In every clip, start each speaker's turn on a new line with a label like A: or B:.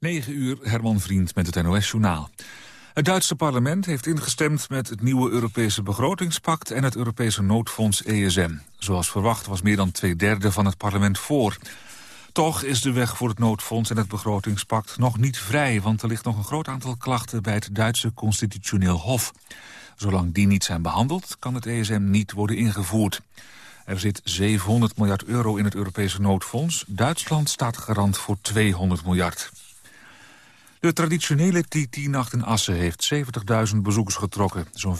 A: 9 uur, Herman Vriend met het NOS-journaal. Het Duitse parlement heeft ingestemd met het nieuwe Europese begrotingspact en het Europese noodfonds ESM. Zoals verwacht was meer dan twee derde van het parlement voor. Toch is de weg voor het noodfonds en het begrotingspact nog niet vrij, want er ligt nog een groot aantal klachten bij het Duitse constitutioneel hof. Zolang die niet zijn behandeld, kan het ESM niet worden ingevoerd. Er zit 700 miljard euro in het Europese noodfonds. Duitsland staat garant voor 200 miljard. De traditionele TT-nacht in Assen heeft 70.000 bezoekers getrokken. Zo'n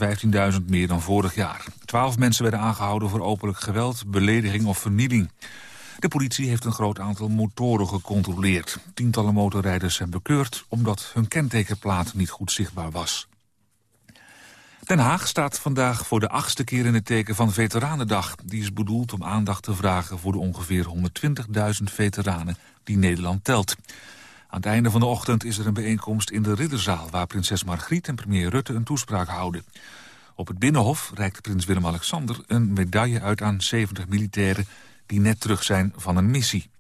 A: 15.000 meer dan vorig jaar. Twaalf mensen werden aangehouden voor openlijk geweld, belediging of vernieling. De politie heeft een groot aantal motoren gecontroleerd. Tientallen motorrijders zijn bekeurd omdat hun kentekenplaat niet goed zichtbaar was. Den Haag staat vandaag voor de achtste keer in het teken van Veteranendag. Die is bedoeld om aandacht te vragen voor de ongeveer 120.000 veteranen die Nederland telt. Aan het einde van de ochtend is er een bijeenkomst in de Ridderzaal... waar prinses Margriet en premier Rutte een toespraak houden. Op het Binnenhof reikt prins Willem-Alexander een medaille uit aan 70 militairen... die net terug zijn van een missie.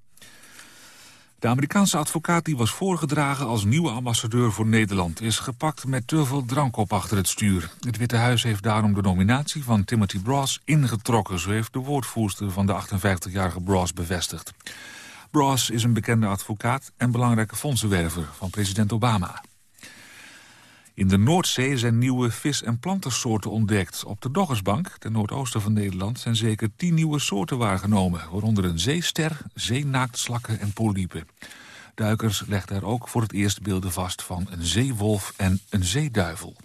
A: De Amerikaanse advocaat die was voorgedragen als nieuwe ambassadeur voor Nederland... is gepakt met te veel drank op achter het stuur. Het Witte Huis heeft daarom de nominatie van Timothy Bross ingetrokken... zo heeft de woordvoerster van de 58-jarige Bross bevestigd. Bross is een bekende advocaat en belangrijke fondsenwerver van president Obama. In de Noordzee zijn nieuwe vis- en plantensoorten ontdekt. Op de Doggersbank, ten noordoosten van Nederland, zijn zeker tien nieuwe soorten waargenomen. Waaronder een zeester, zeenaaktslakken en polypen. Duikers legden er ook voor het eerst beelden vast van een zeewolf en een zeeduivel.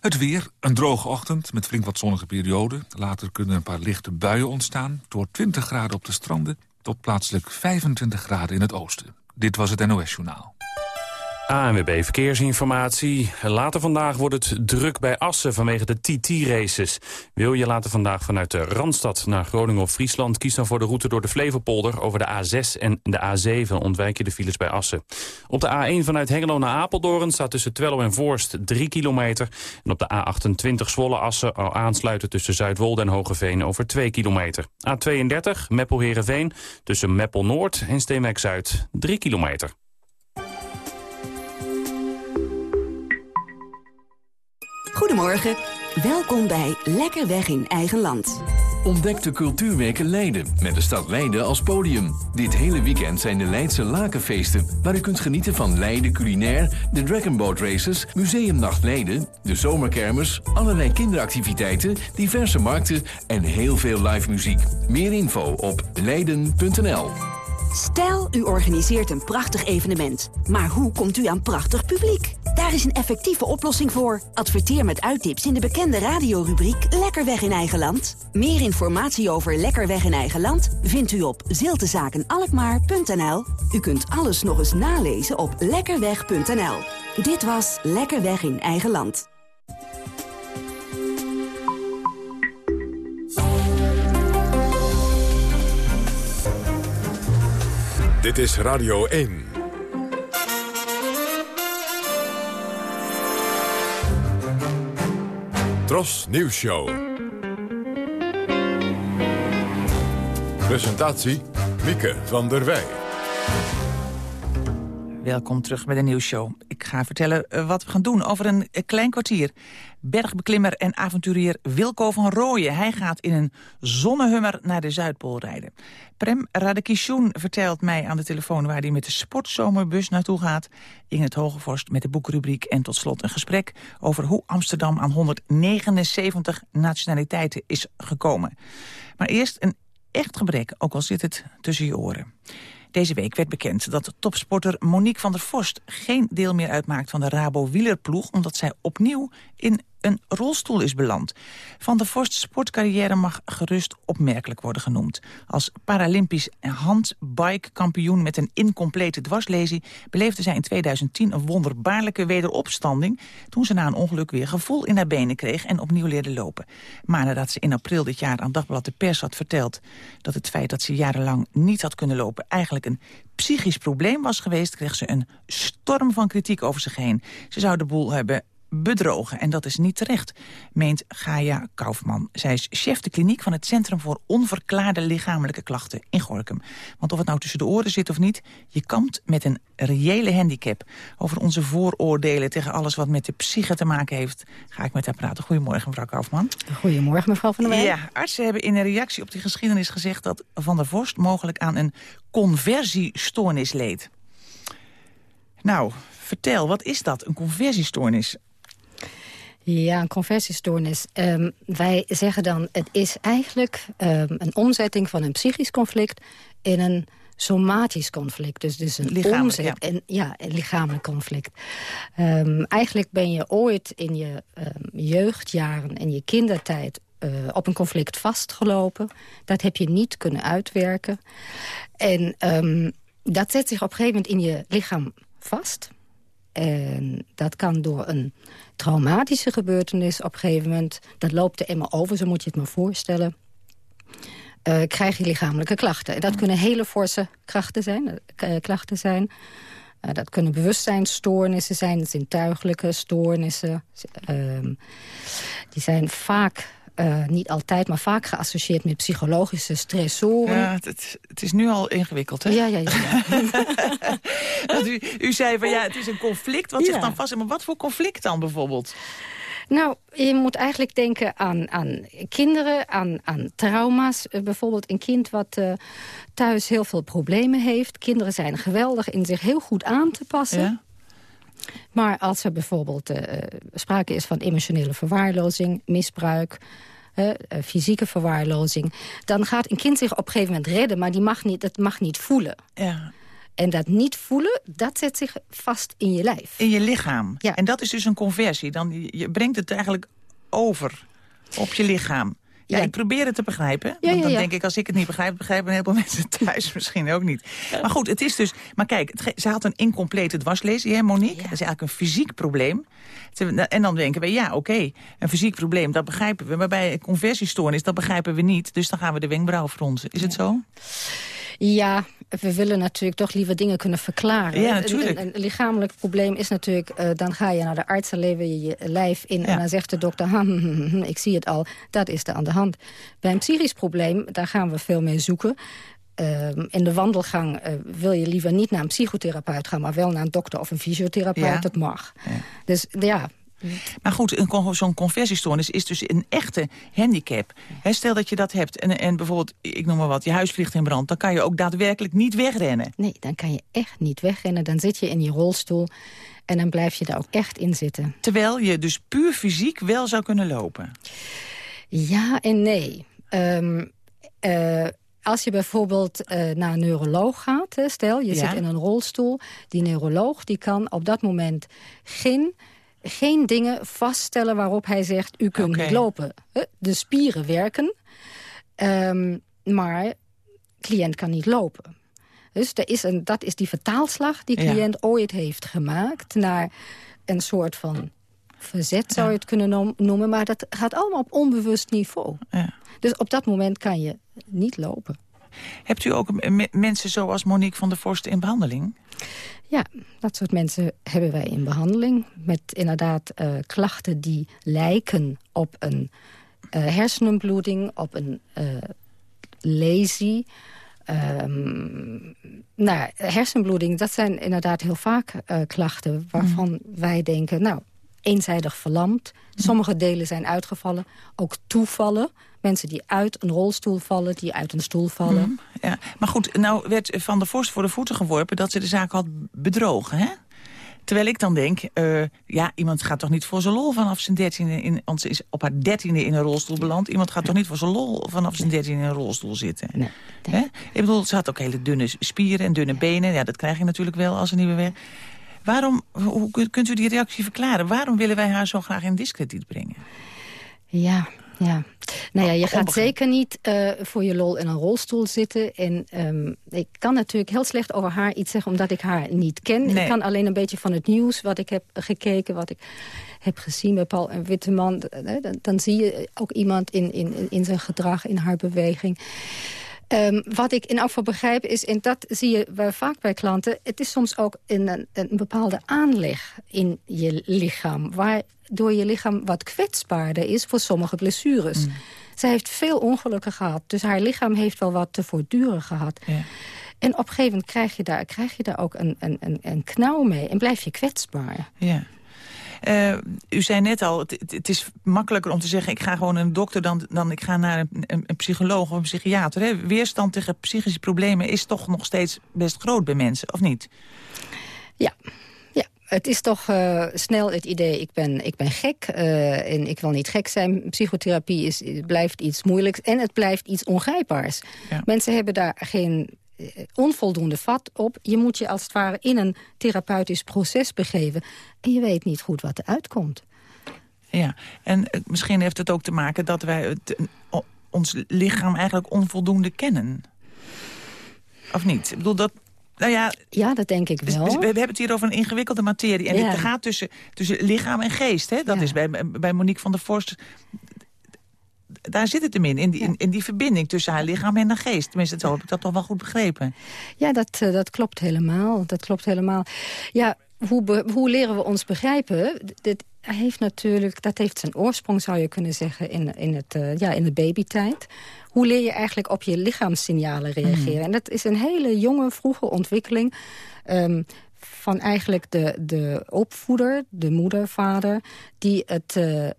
A: Het weer, een droge ochtend met flink wat zonnige perioden. Later kunnen een paar lichte buien ontstaan. Door 20 graden op de stranden tot plaatselijk 25 graden in het oosten. Dit was het NOS Journaal.
B: ANWB Verkeersinformatie. Later vandaag wordt het druk bij Assen vanwege de TT-races. Wil je later vandaag vanuit de Randstad naar Groningen of Friesland... kies dan voor de route door de Flevopolder over de A6 en de A7. Ontwijk je de files bij Assen. Op de A1 vanuit Hengelo naar Apeldoorn staat tussen Twello en Voorst 3 kilometer. En op de A28 Zwolle-Assen al aansluiten tussen Zuidwolde en Hogeveen over 2 kilometer. A32 Meppel-Herenveen tussen Meppel-Noord en Steenwijk-Zuid 3 kilometer.
C: Goedemorgen, welkom bij Lekker Weg in Eigen Land.
D: Ontdek de Cultuurweken Leiden, met de stad Leiden als podium. Dit hele weekend zijn de Leidse Lakenfeesten... waar u kunt genieten van Leiden culinair, de Dragon Boat Races... Museumnacht Leiden, de zomerkermers, allerlei kinderactiviteiten... diverse markten en heel veel live muziek. Meer info op leiden.nl.
C: Stel, u organiseert een prachtig evenement. Maar hoe komt u aan prachtig publiek? Daar is een effectieve oplossing voor. Adverteer met uittips in de bekende radiorubriek Lekker Weg in Eigen Land. Meer informatie over Lekker Weg in Eigen Land vindt u op ziltezakenalkmaar.nl. U kunt alles nog eens nalezen op lekkerweg.nl. Dit was Lekker Weg in Eigen Land.
E: Dit is Radio 1. Tros Nieuws Show. Presentatie Mieke van der Wij.
F: Welkom terug bij de nieuwsshow. Ik ga vertellen eh, wat we gaan doen over een eh, klein kwartier. Bergbeklimmer en avonturier Wilco van Rooyen. Hij gaat in een zonnehummer naar de Zuidpool rijden. Prem Radekishun vertelt mij aan de telefoon... waar hij met de sportzomerbus naartoe gaat. In het Hogevorst met de boekrubriek. En tot slot een gesprek over hoe Amsterdam aan 179 nationaliteiten is gekomen. Maar eerst een echt gebrek, ook al zit het tussen je oren. Deze week werd bekend dat topsporter Monique van der Vorst... geen deel meer uitmaakt van de Rabo-wielerploeg... omdat zij opnieuw in een rolstoel is beland. Van der Vorst's sportcarrière mag gerust opmerkelijk worden genoemd. Als Paralympisch handbike-kampioen met een incomplete dwarslesie... beleefde zij in 2010 een wonderbaarlijke wederopstanding... toen ze na een ongeluk weer gevoel in haar benen kreeg en opnieuw leerde lopen. Maar nadat ze in april dit jaar aan Dagblad de Pers had verteld... dat het feit dat ze jarenlang niet had kunnen lopen... eigenlijk een psychisch probleem was geweest... kreeg ze een storm van kritiek over zich heen. Ze zou de boel hebben bedrogen. En dat is niet terecht, meent Gaia Kaufman. Zij is chef de kliniek van het Centrum voor Onverklaarde Lichamelijke Klachten in Gorkum. Want of het nou tussen de oren zit of niet, je kampt met een reële handicap. Over onze vooroordelen tegen alles wat met de psyche te maken heeft, ga ik met haar praten. Goedemorgen, mevrouw Kaufman.
G: Goedemorgen, mevrouw Van der Wij.
F: Ja, artsen hebben in een reactie op die geschiedenis gezegd dat Van der Vorst mogelijk aan een conversiestoornis leed. Nou, vertel, wat is dat, een conversiestoornis?
G: Ja, een conversiestoornis. Um, wij zeggen dan, het is eigenlijk um, een omzetting van een psychisch conflict... in een somatisch conflict. Dus, dus een
F: lichamelijk,
G: omzet,
F: ja.
G: En, ja, een lichamelijk conflict. Um, eigenlijk ben je ooit in je jeugdjaren en je kindertijd... Uh, op een conflict vastgelopen. Dat heb je niet kunnen uitwerken. En dat zet zich op een gegeven moment in je lichaam vast... En dat kan door een traumatische gebeurtenis op een gegeven moment... dat loopt er eenmaal over, zo moet je het maar voorstellen... Uh, krijg je lichamelijke klachten. En dat kunnen hele forse krachten zijn, uh, klachten zijn. Uh, dat kunnen bewustzijnsstoornissen zijn, zintuigelijke stoornissen. die zijn vaak uh, niet altijd, maar vaak geassocieerd met psychologische stressoren.
F: Ja, het, het is nu al ingewikkeld, hè?
G: Ja, ja, ja.
F: ja. u, u, zei van ja, het is een conflict wat ja. zich dan vast... Maar wat voor conflict dan bijvoorbeeld?
G: Nou, je moet eigenlijk denken aan, aan kinderen, aan, aan trauma's. Uh, bijvoorbeeld een kind wat uh, thuis heel veel problemen heeft. Kinderen zijn geweldig in zich heel goed aan te passen. Ja. Maar als er bijvoorbeeld uh, sprake is van emotionele verwaarlozing, misbruik... Uh, fysieke verwaarlozing... dan gaat een kind zich op een gegeven moment redden... maar die mag niet, dat mag niet voelen.
F: Ja.
G: En dat niet voelen, dat zet zich vast in je lijf.
F: In je lichaam.
G: Ja.
F: En dat is dus een conversie. Dan, je brengt het eigenlijk over op je lichaam. Ja, ja, ik probeer het te begrijpen.
G: Ja,
F: want dan
G: ja,
F: denk ik, als ik het niet begrijp... begrijpen een heleboel mensen thuis misschien ook niet. Maar goed, het is dus... Maar kijk, het, ze had een incomplete dwarslesie, hè, Monique? Dat is eigenlijk een fysiek probleem. En dan denken we, ja, oké, okay, een fysiek probleem, dat begrijpen we. Maar bij een conversiestoornis, dat begrijpen we niet. Dus dan gaan we de wenkbrauw fronsen. Is het zo?
G: Ja, we willen natuurlijk toch liever dingen kunnen verklaren.
F: Ja, natuurlijk.
G: Een, een lichamelijk probleem is natuurlijk... Uh, dan ga je naar de arts, dan lever je je lijf in... Ja. en dan zegt de dokter, hm, ik zie het al, dat is er aan de hand. Bij een psychisch probleem, daar gaan we veel mee zoeken. Uh, in de wandelgang uh, wil je liever niet naar een psychotherapeut gaan... maar wel naar een dokter of een fysiotherapeut,
F: Ja.
G: dat mag.
F: Ja.
G: Dus ja,
F: Maar goed, zo'n conversiestoornis is dus een echte handicap. Stel dat je dat hebt en, en bijvoorbeeld, ik noem maar wat, je huis vliegt in brand... dan kan je ook daadwerkelijk niet wegrennen.
G: nee, dan kan je echt niet wegrennen. Dan zit je in je rolstoel en dan blijf je daar ook echt in zitten.
F: Terwijl je dus puur fysiek wel zou kunnen lopen.
G: Ja en nee. Ehm, eh, als je bijvoorbeeld eh, naar een neuroloog gaat, hè, stel je
F: Ja.
G: zit in een rolstoel... die neuroloog die kan op dat moment geen, geen dingen vaststellen waarop hij zegt... u kunt niet lopen. De spieren werken, ehm, maar cliënt kan niet lopen. Dus er is een, dat is die vertaalslag die
F: Ja.
G: cliënt ooit heeft gemaakt... naar een soort van verzet zou je het kunnen noem- noemen... maar dat gaat allemaal op onbewust niveau.
F: Ja.
G: Dus op dat moment kan je niet lopen.
F: Hebt u ook mensen zoals Monique van der Vorst in behandeling?
G: Ja, dat soort mensen hebben wij in behandeling. Met inderdaad eh, klachten die lijken op een eh, hersenbloeding, op een eh lazy. Ehm, nou, hersenbloeding, dat zijn inderdaad heel vaak klachten... waarvan wij denken, nou, eenzijdig verlamd. Sommige delen zijn uitgevallen, ook toevallen. Mensen die uit een rolstoel vallen, die uit een stoel vallen.
F: Ja. Maar goed, nou werd Van der Vorst voor de voeten geworpen... dat ze de zaak had bedrogen, hè? Terwijl ik dan denk, eh, ja, iemand gaat toch niet voor zijn lol vanaf zijn dertiende... In, want ze is op haar dertiende in een rolstoel beland. Iemand gaat toch niet voor zijn lol vanaf zijn dertiende in een rolstoel zitten?
G: Nee,
F: Hè? Ik bedoel, ze had ook hele dunne spieren en dunne benen. Ja, dat krijg je natuurlijk wel als een nieuwe werk. Waarom, hoe kunt- kunt u die reactie verklaren? Waarom willen wij haar zo graag in discrediet brengen?
G: Ja, ja. Nou ja, je gaat zeker niet eh, voor je lol in een rolstoel zitten. En ehm, ik kan natuurlijk heel slecht over haar iets zeggen... omdat ik haar niet ken.
F: Nee.
G: Ik kan alleen een beetje van het nieuws wat ik heb gekeken... wat ik heb gezien bij Paul en Witteman. Dan, dan zie je ook iemand in, in, in zijn gedrag, in haar beweging. Um, wat ik in geval begrijp is, en dat zie je wel vaak bij klanten... het is soms ook een, een bepaalde aanleg in je lichaam... waardoor je lichaam wat kwetsbaarder is voor sommige blessures. Mm. Zij heeft veel ongelukken gehad, dus haar lichaam heeft wel wat te voortduren gehad. Ja. En op een gegeven moment krijg je daar, krijg je daar ook een, een, een, een knauw mee en blijf je kwetsbaar.
F: Ja. Uh, u zei net al, het, het, is makkelijker om te zeggen... ik ga gewoon naar een dokter dan, dan ik ga naar een, een, psycholoog of een psychiater. Hè? Weerstand tegen psychische problemen is toch nog steeds best groot bij mensen, of niet?
G: Ja. Het is toch uh, snel het idee, ik ben, ik ben gek uh, en ik wil niet gek zijn. Psychotherapie is, blijft iets moeilijks en het blijft iets ongrijpbaars. Ja. Mensen hebben daar geen eh, onvoldoende vat op. Je moet je als het ware in een therapeutisch proces begeven. En je weet niet goed wat er uitkomt.
F: Ja, en eh, misschien heeft het ook te maken dat wij het, ons lichaam eigenlijk onvoldoende kennen. Of niet? Ik bedoel, dat, nou ja,
G: ja, dat denk ik wel.
F: We, we, hebben het hier over een ingewikkelde materie. En het gaat tussen, tussen lichaam en geest. Hè? Dat is bij, bij Monique van der Vorst daar zit het hem in, in die, in, in, die verbinding tussen haar lichaam en haar geest. Tenminste, zo heb ik dat toch wel goed begrepen.
G: Ja, dat, eh, dat klopt helemaal. Dat klopt helemaal. Ja, hoe, hoe leren we ons begrijpen? Dit heeft natuurlijk, dat heeft zijn oorsprong, zou je kunnen zeggen, in, in, het, uh, ja, in de babytijd. Hoe leer je eigenlijk op je lichaamssignalen reageren? Mm. En dat is een hele jonge, vroege ontwikkeling... Um, van eigenlijk de, de opvoeder, de moeder, vader... die het uh,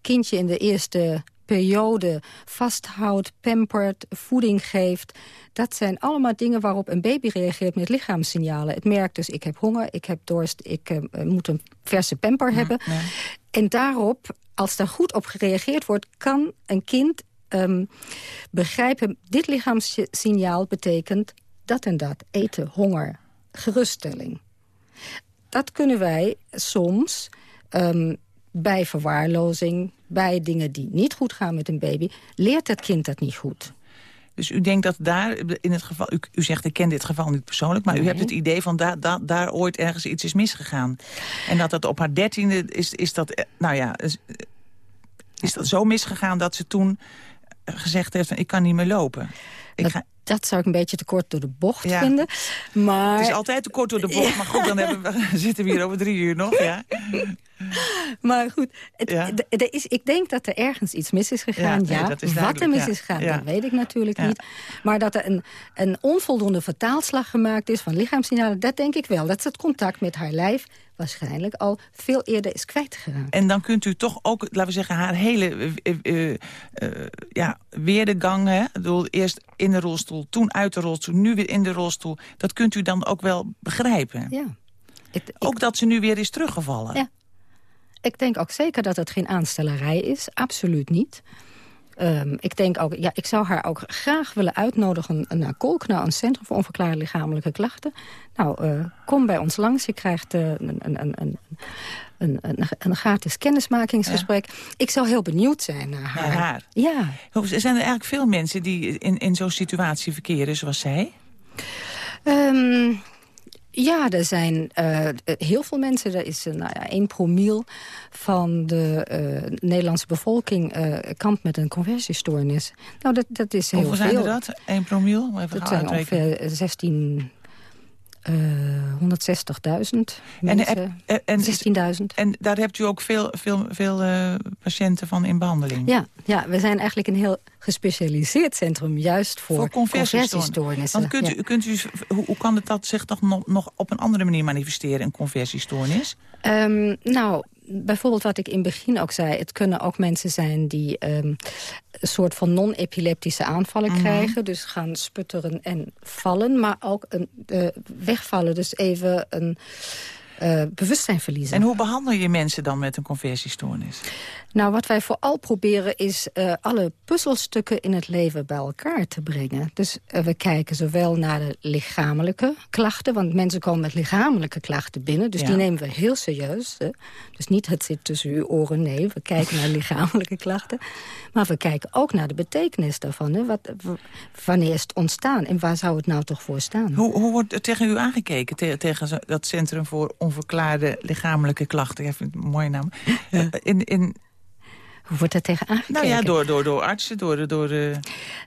G: kindje in de eerste periode vasthoudt, pampert, voeding geeft. Dat zijn allemaal dingen waarop een baby reageert met lichaamssignalen. Het merkt dus, ik heb honger, ik heb dorst, ik uh, moet een verse pamper hebben. En daarop, als daar goed op gereageerd wordt... kan een kind um, begrijpen, dit lichaamssignaal betekent dat en dat. Eten, honger, geruststelling. Dat kunnen wij soms... Um, bij verwaarlozing, bij dingen die niet goed gaan met een baby... leert het kind dat niet goed.
F: Dus u denkt dat daar, in het geval, u, u zegt ik ken dit geval niet persoonlijk... maar u hebt het idee van daar da, daar ooit ergens iets is misgegaan. En dat dat op haar dertiende is, is dat, eh, nou ja, is, is dat zo misgegaan dat ze toen gezegd heeft... Van, ik kan niet meer lopen.
G: Ik ga, dat zou ik een beetje te kort door de bocht vinden. Maar...
F: Het is altijd te kort door de bocht, maar goed, dan hebben we, zitten we hier over drie uur nog. Ja.
G: Maar goed, het, is, ik denk dat er ergens iets mis is gegaan. Ja, wat er mis is gegaan, dat weet ik natuurlijk niet. Maar dat er een, een onvoldoende vertaalslag gemaakt is van lichaamssignalen... dat denk ik wel. Dat het contact met haar lijf waarschijnlijk al veel eerder is kwijtgeraakt.
F: En dan kunt u toch ook, laten we zeggen, haar hele uh, uh, ja, weerdegang... Hè? Bedoel, eerst in de rolstoel, toen uit de rolstoel, nu weer in de rolstoel... dat kunt u dan ook wel begrijpen.
G: Ja.
F: ook dat ze nu weer is teruggevallen.
G: Ja. Ik denk ook zeker dat het geen aanstellerij is. Absoluut niet. Um, ik denk ook, ja, ik zou haar ook graag willen uitnodigen naar Kolk, naar een centrum voor onverklaarde lichamelijke klachten. Nou, uh, kom bij ons langs. Je krijgt uh, een, een, een, een, een, een, gratis kennismakingsgesprek. Ik zou heel benieuwd zijn naar haar.
F: Naar haar?
G: Ja.
F: Zijn er eigenlijk veel mensen die in, in zo'n situatie verkeren zoals zij?
G: Um, ja, er zijn uh, heel veel mensen. Er is uh, nou ja, 1 promiel van de uh, Nederlandse bevolking kampt met een conversiestoornis. Nou, dat, dat is heel
F: Hoeveel
G: veel.
F: zijn er dat? 1 promiel?
G: Even dat zijn ongeveer 16 160.000 mensen, en, 16.000.
F: En daar hebt u ook veel, veel, veel uh, patiënten van in behandeling?
G: Ja, ja, we zijn eigenlijk een heel gespecialiseerd centrum... juist voor, voor conversiestoornissen.
F: Want kunt u, kunt u, hoe, hoe kan het dat zich toch nog, nog op een andere manier manifesteren, een conversiestoornis?
G: Um, nou, bijvoorbeeld wat ik in het begin ook zei... het kunnen ook mensen zijn die um, een soort van non-epileptische aanvallen mhm. krijgen. Dus gaan sputteren en vallen. Maar ook een, uh, wegvallen, dus even een uh, bewustzijn verliezen.
F: En hoe behandel je mensen dan met een conversiestoornis?
G: Nou, wat wij vooral proberen is uh, alle puzzelstukken in het leven bij elkaar te brengen. Dus uh, we kijken zowel naar de lichamelijke klachten... want mensen komen met lichamelijke klachten binnen. Dus die nemen we heel serieus. Hè. Dus niet het zit tussen uw oren, nee. We kijken naar lichamelijke klachten. Maar we kijken ook naar de betekenis daarvan. Hè. Wat, wanneer is het ontstaan en waar zou het nou toch voor staan?
F: Hoe, hoe wordt er tegen u aangekeken, te, tegen dat Centrum voor Onverklaarde Lichamelijke Klachten? Ik vind het een mooie naam. In, in,
G: Hoe wordt er tegen aangekeken?
F: Nou ja, door, door, door artsen, door... door uh...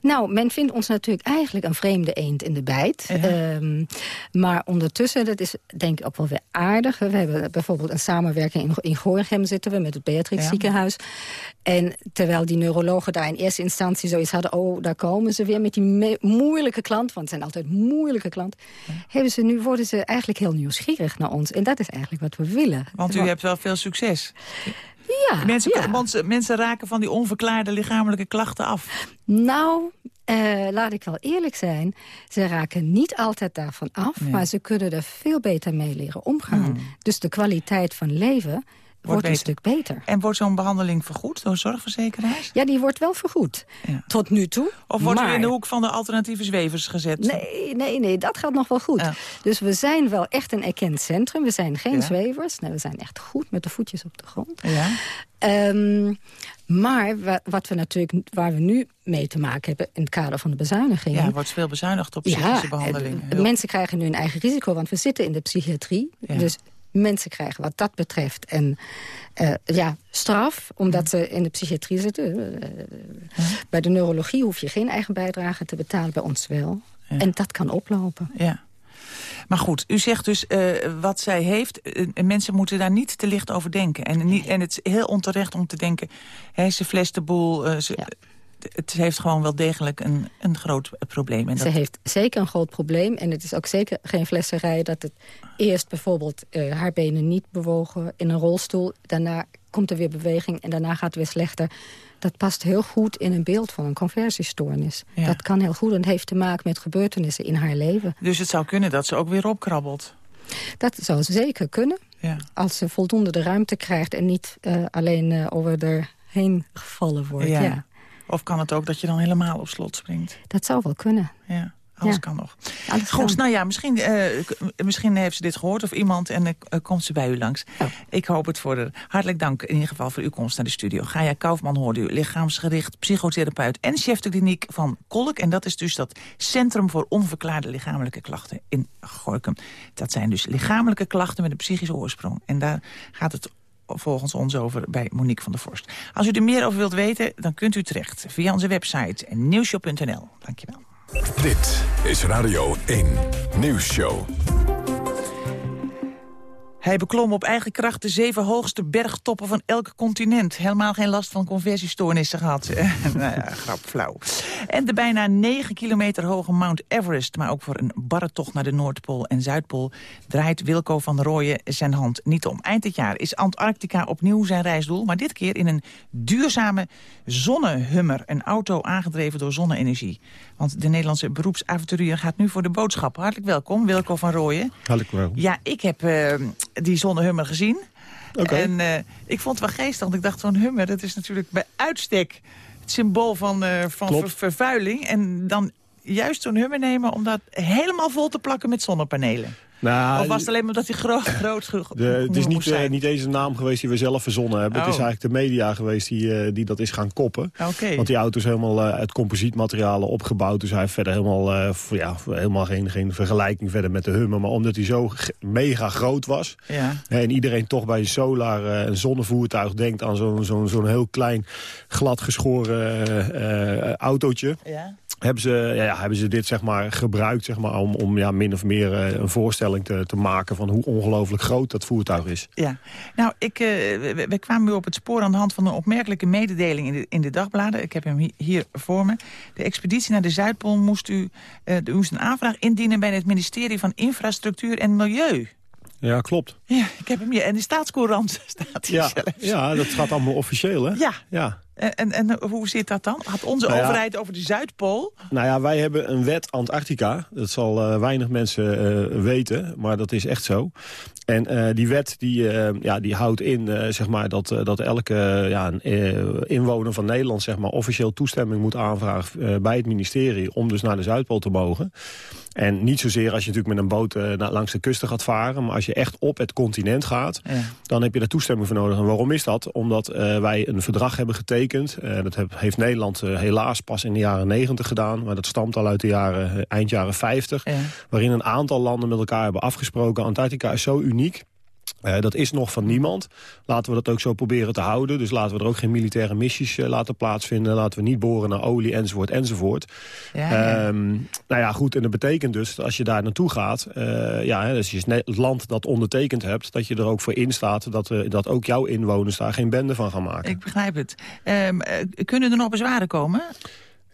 G: Nou, men vindt ons natuurlijk eigenlijk een vreemde eend in de bijt. Ehm, maar ondertussen, dat is denk ik ook wel weer aardig. We hebben bijvoorbeeld een samenwerking in, in zitten we... met het Beatrix ziekenhuis. En terwijl die neurologen daar in eerste instantie zoiets hadden... oh, daar komen ze weer met die moeilijke klant... want het zijn altijd moeilijke klanten... Hebben ze, nu worden ze eigenlijk heel nieuwsgierig naar ons. En dat is eigenlijk wat we willen.
F: Want u hebt wel veel succes.
G: Ja,
F: mensen,
G: ja.
F: mensen, raken van die onverklaarde lichamelijke klachten af.
G: Nou, uh, laat ik wel eerlijk zijn. Ze raken niet altijd daarvan af, maar ze kunnen er veel beter mee leren omgaan. Hmm. Dus de kwaliteit van leven wordt, een stuk beter.
F: En wordt zo'n behandeling vergoed door zorgverzekeraars?
G: Ja, die wordt wel vergoed. Tot nu toe.
F: Of wordt maar... u in de hoek van de alternatieve zwevers gezet?
G: Nee, nee, nee, dat gaat nog wel goed. Dus we zijn wel echt een erkend centrum. We zijn geen zwevers. Nee, we zijn echt goed met de voetjes op de grond. Ja. Ehm, maar wat we natuurlijk, waar we nu mee te maken hebben in het kader van de bezuinigingen...
F: Ja, er wordt veel bezuinigd op psychische ja, behandelingen.
G: Mensen krijgen nu een eigen risico, want we zitten in de psychiatrie. Dus mensen krijgen wat dat betreft een uh, ja, straf, omdat ze in de psychiatrie zitten. Uh, Bij de neurologie hoef je geen eigen bijdrage te betalen, bij ons wel. En dat kan oplopen.
F: Ja. Maar goed, u zegt dus uh, wat zij heeft, mensen moeten daar niet te licht over denken. En, niet, en het is heel onterecht om te denken, hè, ze fles de boel... Ze, ja het heeft gewoon wel degelijk een, een groot probleem.
G: En dat... Ze heeft zeker een groot probleem. En het is ook zeker geen flesserij dat het eerst bijvoorbeeld uh, haar benen niet bewogen in een rolstoel. Daarna komt er weer beweging en daarna gaat het weer slechter. Dat past heel goed in een beeld van een conversiestoornis. Dat kan heel goed en heeft te maken met gebeurtenissen in haar leven.
F: Dus het zou kunnen dat ze ook weer opkrabbelt?
G: Dat zou zeker kunnen. Ja. Als ze voldoende de ruimte krijgt en niet uh, alleen uh, over erheen gevallen wordt. ja.
F: Of kan het ook dat je dan helemaal op slot springt?
G: Dat zou wel kunnen.
F: Ja. Alles kan nog. Goed, nou ja, misschien, uh, misschien heeft ze dit gehoord of iemand en uh, komt ze bij u langs. Ik hoop het voor de Hartelijk dank in ieder geval voor uw komst naar de studio. Gaia Kaufman hoorde u, lichaamsgericht psychotherapeut en chef de kliniek van Kolk. En dat is dus dat Centrum voor Onverklaarde Lichamelijke Klachten in Gorkum. Dat zijn dus lichamelijke klachten met een psychische oorsprong. En daar gaat het volgens ons over bij Monique van der Vorst. Als u er meer over wilt weten, dan kunt u terecht via onze website nieuwshop.nl. Dankjewel.
E: Dit is Radio 1 Nieuwsshow.
F: Hij beklom op eigen kracht de zeven hoogste bergtoppen van elk continent. Helemaal geen last van conversiestoornissen gehad. nou ja, grap, flauw. En de bijna 9 kilometer hoge Mount Everest... maar ook voor een barre tocht naar de Noordpool en Zuidpool... draait Wilco van Rooyen zijn hand niet om. Eind dit jaar is Antarctica opnieuw zijn reisdoel... maar dit keer in een duurzame zonnehummer. Een auto aangedreven door zonne-energie. Want de Nederlandse beroepsavonturier gaat nu voor de boodschap. Hartelijk welkom, Wilco van Rooyen.
H: Hartelijk welkom.
F: Ja, ik heb uh, die zonnehummer gezien. Okay. En uh, ik vond het wel geestig, want ik dacht zo'n hummer... dat is natuurlijk bij uitstek het symbool van, uh, van ver vervuiling. En dan juist zo'n hummer nemen om dat helemaal vol te plakken met zonnepanelen. Nou, of was het alleen maar dat hij groot, groot de,
H: Het is niet, uh, niet eens een naam geweest die we zelf verzonnen hebben. Het is oh. eigenlijk de media geweest die, uh, die dat is gaan koppen.
F: Okay.
H: Want die auto is helemaal uh, uit composietmaterialen opgebouwd. Dus hij heeft verder helemaal, ja, helemaal geen, geen vergelijking verder met de Hummer. Maar omdat hij zo mega groot was... Ja. en iedereen toch bij een solar, een zonnevoertuig denkt... aan zo'n zo'n zo'n heel klein, glad geschoren autootje... Ja hebben ze, ja, hebben ze dit zeg maar, gebruikt zeg maar, om, om ja, min of meer uh, een voorstelling te, te maken... van hoe ongelooflijk groot dat voertuig is.
F: Ja, nou, ik, uh, we, kwamen u op het spoor aan de hand van een opmerkelijke mededeling in de, in de dagbladen. Ik heb hem hier, voor me. De expeditie naar de Zuidpool moest u, uh, u moest een aanvraag indienen... bij het ministerie van Infrastructuur en Milieu.
H: Ja, klopt.
F: Ja, ik heb hem hier. En de staatscourant staat hier
H: ja,
F: zelfs.
H: Ja, dat gaat allemaal officieel, hè?
F: Ja. ja. En, en, hoe zit dat dan? Had onze nou overheid over de Zuidpool?
H: Nou ja, wij hebben een wet Antarctica. Dat zal uh, weinig mensen uh, weten, maar dat is echt zo. En uh, die wet die, ja, die houdt in zeg maar, dat, dat elke ja, inwoner van Nederland zeg maar, officieel toestemming moet aanvragen bij het ministerie... om dus naar de Zuidpool te mogen. En niet zozeer als je natuurlijk met een boot uh, langs de kusten gaat varen... maar als je echt op het continent gaat, ja. dan heb je daar toestemming voor nodig. En waarom is dat? Omdat uh, wij een verdrag hebben getekend. Uh, dat heb, heeft Nederland helaas pas in de jaren 90 gedaan... maar dat stamt al uit de jaren, eind jaren 50... Ja. waarin een aantal landen met elkaar hebben afgesproken... Antarctica is zo uniek Uh, dat is nog van niemand. Laten we dat ook zo proberen te houden. Dus laten we er ook geen militaire missies uh, laten plaatsvinden. Laten we niet boren naar olie, enzovoort, enzovoort. Ja, ja. Um, nou ja, goed, en dat betekent dus dat als je daar naartoe gaat... Uh, ja, dus je het land dat ondertekend hebt... dat je er ook voor instaat dat, dat ook jouw inwoners daar geen bende van gaan maken.
F: Ik begrijp het. Um, kunnen er nog bezwaren komen?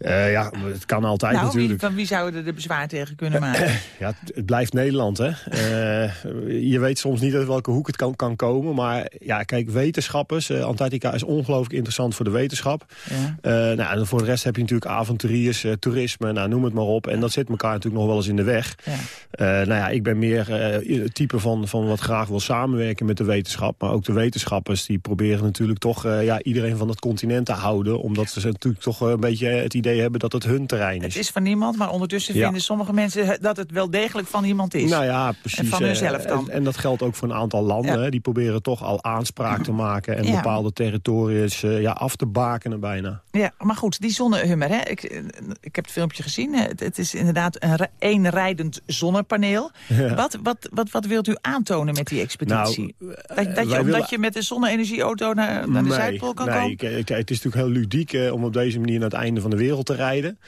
H: Uh, ja, het kan altijd
F: nou,
H: natuurlijk.
F: Wie, van wie zouden er de bezwaar tegen kunnen maken?
H: ja, het, blijft Nederland, hè. Uh, je weet soms niet uit welke hoek het kan, kan komen. Maar ja, kijk, wetenschappers. Uh, Antarctica is ongelooflijk interessant voor de wetenschap. Ja. nou, en voor de rest heb je natuurlijk avonturiers, toerisme, nou, noem het maar op. En dat zit elkaar natuurlijk nog wel eens in de weg. Ja. nou ja, ik ben meer het type van, van wat graag wil samenwerken met de wetenschap. Maar ook de wetenschappers, die proberen natuurlijk toch ja, iedereen van het continent te houden. Omdat ze natuurlijk toch een beetje het idee hebben dat het hun terrein is.
F: Het is van niemand, maar ondertussen vinden sommige mensen dat het wel degelijk van iemand is.
H: Nou ja, precies. En
F: van hunzelf dan.
H: En, en, dat geldt ook voor een aantal landen. Die proberen toch al aanspraak te maken en bepaalde territoriums uh, ja, af te bakenen bijna.
F: Ja, maar goed, die zonnehummer, hè? Ik, ik heb het filmpje gezien. Het, het is inderdaad een eenrijdend zonnepaneel. Wat, wat, wat, wat wilt u aantonen met die expeditie? Nou, dat, dat je, omdat je met een zonne-energieauto naar, naar de nee, Zuidpool kan
H: nee,
F: komen?
H: Nee, het is natuurlijk heel ludiek eh, om op deze manier naar het einde van de wereld te rijden.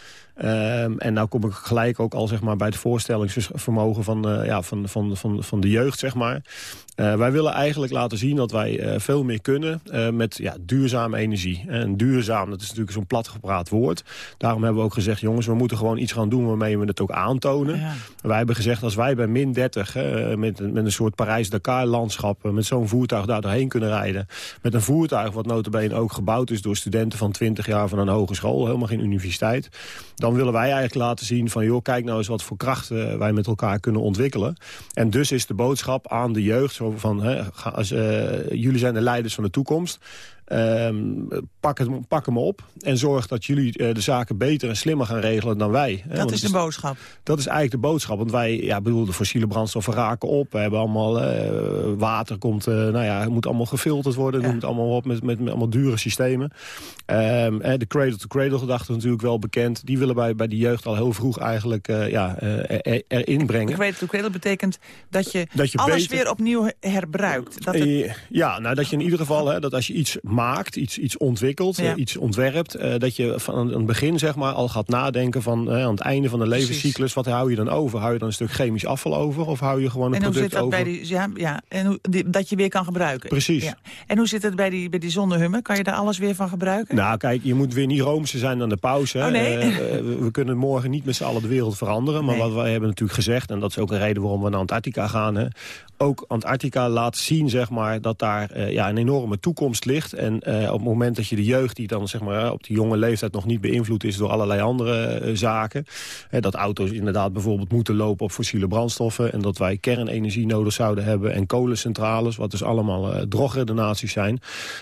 H: Um, en nou kom ik gelijk ook al zeg maar, bij het voorstellingsvermogen van, uh, ja, van, van, van, van de jeugd. Zeg maar. Uh, wij willen eigenlijk laten zien dat wij uh, veel meer kunnen met ja, duurzame energie. En duurzaam, dat is natuurlijk zo'n platgepraat woord. Daarom hebben we ook gezegd, jongens, we moeten gewoon iets gaan doen waarmee we het ook aantonen. Ja. Wij hebben gezegd, als wij bij min 30 met, met een soort Parijs-Dakar-landschap... met zo'n voertuig daar doorheen kunnen rijden... met een voertuig wat notabene ook gebouwd is door studenten van 20 jaar van een hogeschool... helemaal geen universiteit dan willen wij eigenlijk laten zien van... joh, kijk nou eens wat voor krachten wij met elkaar kunnen ontwikkelen. En dus is de boodschap aan de jeugd zo van... Hè, als, uh, jullie zijn de leiders van de toekomst... Um, pak, het, pak hem op en zorg dat jullie uh, de zaken beter en slimmer gaan regelen dan wij.
F: Dat is de boodschap.
H: Dat is eigenlijk de boodschap. Want wij, ja, bedoel, de fossiele brandstoffen raken op. We hebben allemaal uh, water, komt, uh, nou ja, het moet allemaal gefilterd worden. Ja. Het allemaal op met, met, met allemaal dure systemen. Um, de cradle-to-cradle gedachte natuurlijk wel bekend. Die willen wij bij die jeugd al heel vroeg eigenlijk ja, er, erin brengen.
F: Cradle-to-cradle betekent dat je, dat je alles beter... weer opnieuw herbruikt. Dat het...
H: Ja, nou dat je in ieder geval, hè, dat als je iets maakt, iets, iets ontwikkelt, ja. iets ontwerpt... Uh, dat je van het begin zeg maar, al gaat nadenken van uh, aan het einde van de levenscyclus... wat hou je dan over? Hou je dan een stuk chemisch afval over? Of hou je gewoon een
F: en
H: product
F: hoe
H: zit
F: dat over? Bij die, ja, ja, en hoe, die, dat je weer kan gebruiken.
H: Precies.
F: Ja. En hoe zit het bij die, bij die zonnehummen? Kan je daar alles weer van gebruiken?
H: Nou kijk, je moet weer niet roomser zijn dan de pauze.
F: Oh, nee.
H: uh, we, kunnen morgen niet met z'n allen de wereld veranderen. Maar nee. wat wij hebben natuurlijk gezegd... en dat is ook een reden waarom we naar Antarctica gaan... Hè, ook Antarctica laat zien zeg maar, dat daar ja, een enorme toekomst ligt. En uh, op het moment dat je de jeugd die dan zeg maar, op die jonge leeftijd nog niet beïnvloed is door allerlei andere uh, zaken. dat auto's inderdaad bijvoorbeeld moeten lopen op fossiele brandstoffen. En dat wij kernenergie nodig zouden hebben en kolencentrales. Wat dus allemaal drogredenaties zijn.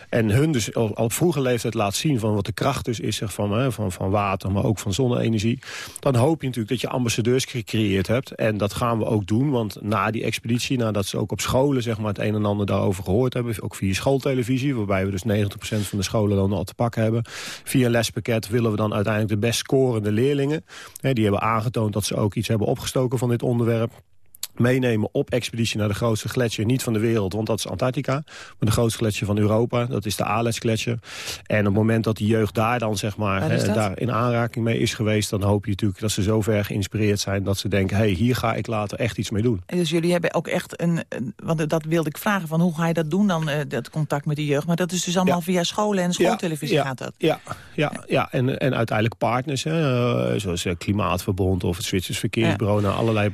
H: En hun dus al, al op vroege leeftijd laat zien van wat de kracht dus is zeg, van, van, van water, maar ook van zonne-energie. Dan hoop je natuurlijk dat je ambassadeurs gecreëerd hebt. En dat gaan we ook doen, want na die expeditie, nadat ze ook op scholen zeg maar, het een en ander daarover gehoord hebben. Ook via schooltelevisie, waarbij we dus 90% van de scholen dan al te pakken hebben. Via lespakket willen we dan uiteindelijk de best scorende leerlingen. Hè, die hebben aangetoond dat ze ook iets hebben opgestoken van dit onderwerp meenemen op expeditie naar de grootste gletsjer. Niet van de wereld, want dat is Antarctica. Maar de grootste gletsjer van Europa, dat is de Ales-gletsjer. En op het moment dat die jeugd daar dan zeg maar hè, daar in aanraking mee is geweest... dan hoop je natuurlijk dat ze zo ver geïnspireerd zijn... dat ze denken, hé, hey, hier ga ik later echt iets mee doen.
F: En dus jullie hebben ook echt een... want dat wilde ik vragen, van hoe ga je dat doen dan, uh, dat contact met die jeugd? Maar dat is dus allemaal ja. via scholen en schooltelevisie
H: ja,
F: gaat dat?
H: Ja, ja, ja. En, en uiteindelijk partners, hè, zoals Klimaatverbond of het Zwitsers Verkeersbureau... Nou, allerlei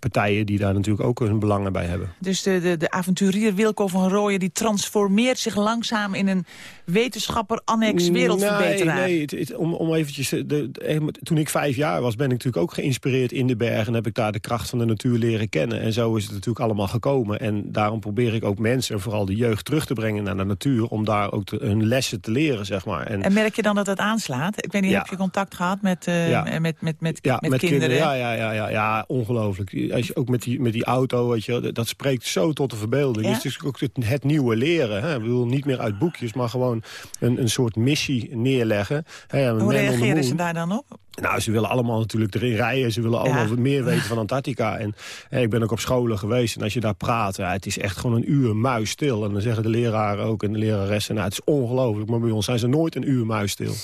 H: partijen die daar natuurlijk ook hun belangen bij hebben.
F: Dus de, de, de avonturier Wilco van Rooyen... die transformeert zich langzaam in een wetenschapper-annex wereldverbeteraar.
H: Nee, nee het, het, om, om eventjes... De, de, toen ik vijf jaar was, ben ik natuurlijk ook geïnspireerd in de bergen... en heb ik daar de kracht van de natuur leren kennen. En zo is het natuurlijk allemaal gekomen. En daarom probeer ik ook mensen, en vooral de jeugd, terug te brengen naar de natuur... om daar ook te, hun lessen te leren, zeg maar.
F: En, en merk je dan dat het aanslaat? Ik weet niet, ja. heb je contact gehad met, uh, ja. met, met, met,
H: ja,
F: met,
H: met
F: kinderen?
H: kinderen? Ja, ja, ja, ja, ja, ongelooflijk. Als je ook met die, met die auto, weet je, dat spreekt zo tot de verbeelding. Ja? Dus het is ook het, het nieuwe leren. Hè? Ik bedoel, niet meer uit boekjes, maar gewoon een, een soort missie neerleggen. Hè,
F: Hoe reageren ze daar dan op?
H: Nou, ze willen allemaal natuurlijk erin rijden. Ze willen allemaal wat meer weten van Antarctica. En ik ben ook op scholen geweest. En als je daar praat, ja, het is echt gewoon een uur muisstil. En dan zeggen de leraren ook en de leraressen... nou, het is ongelooflijk, maar bij ons zijn ze nooit een uur muisstil.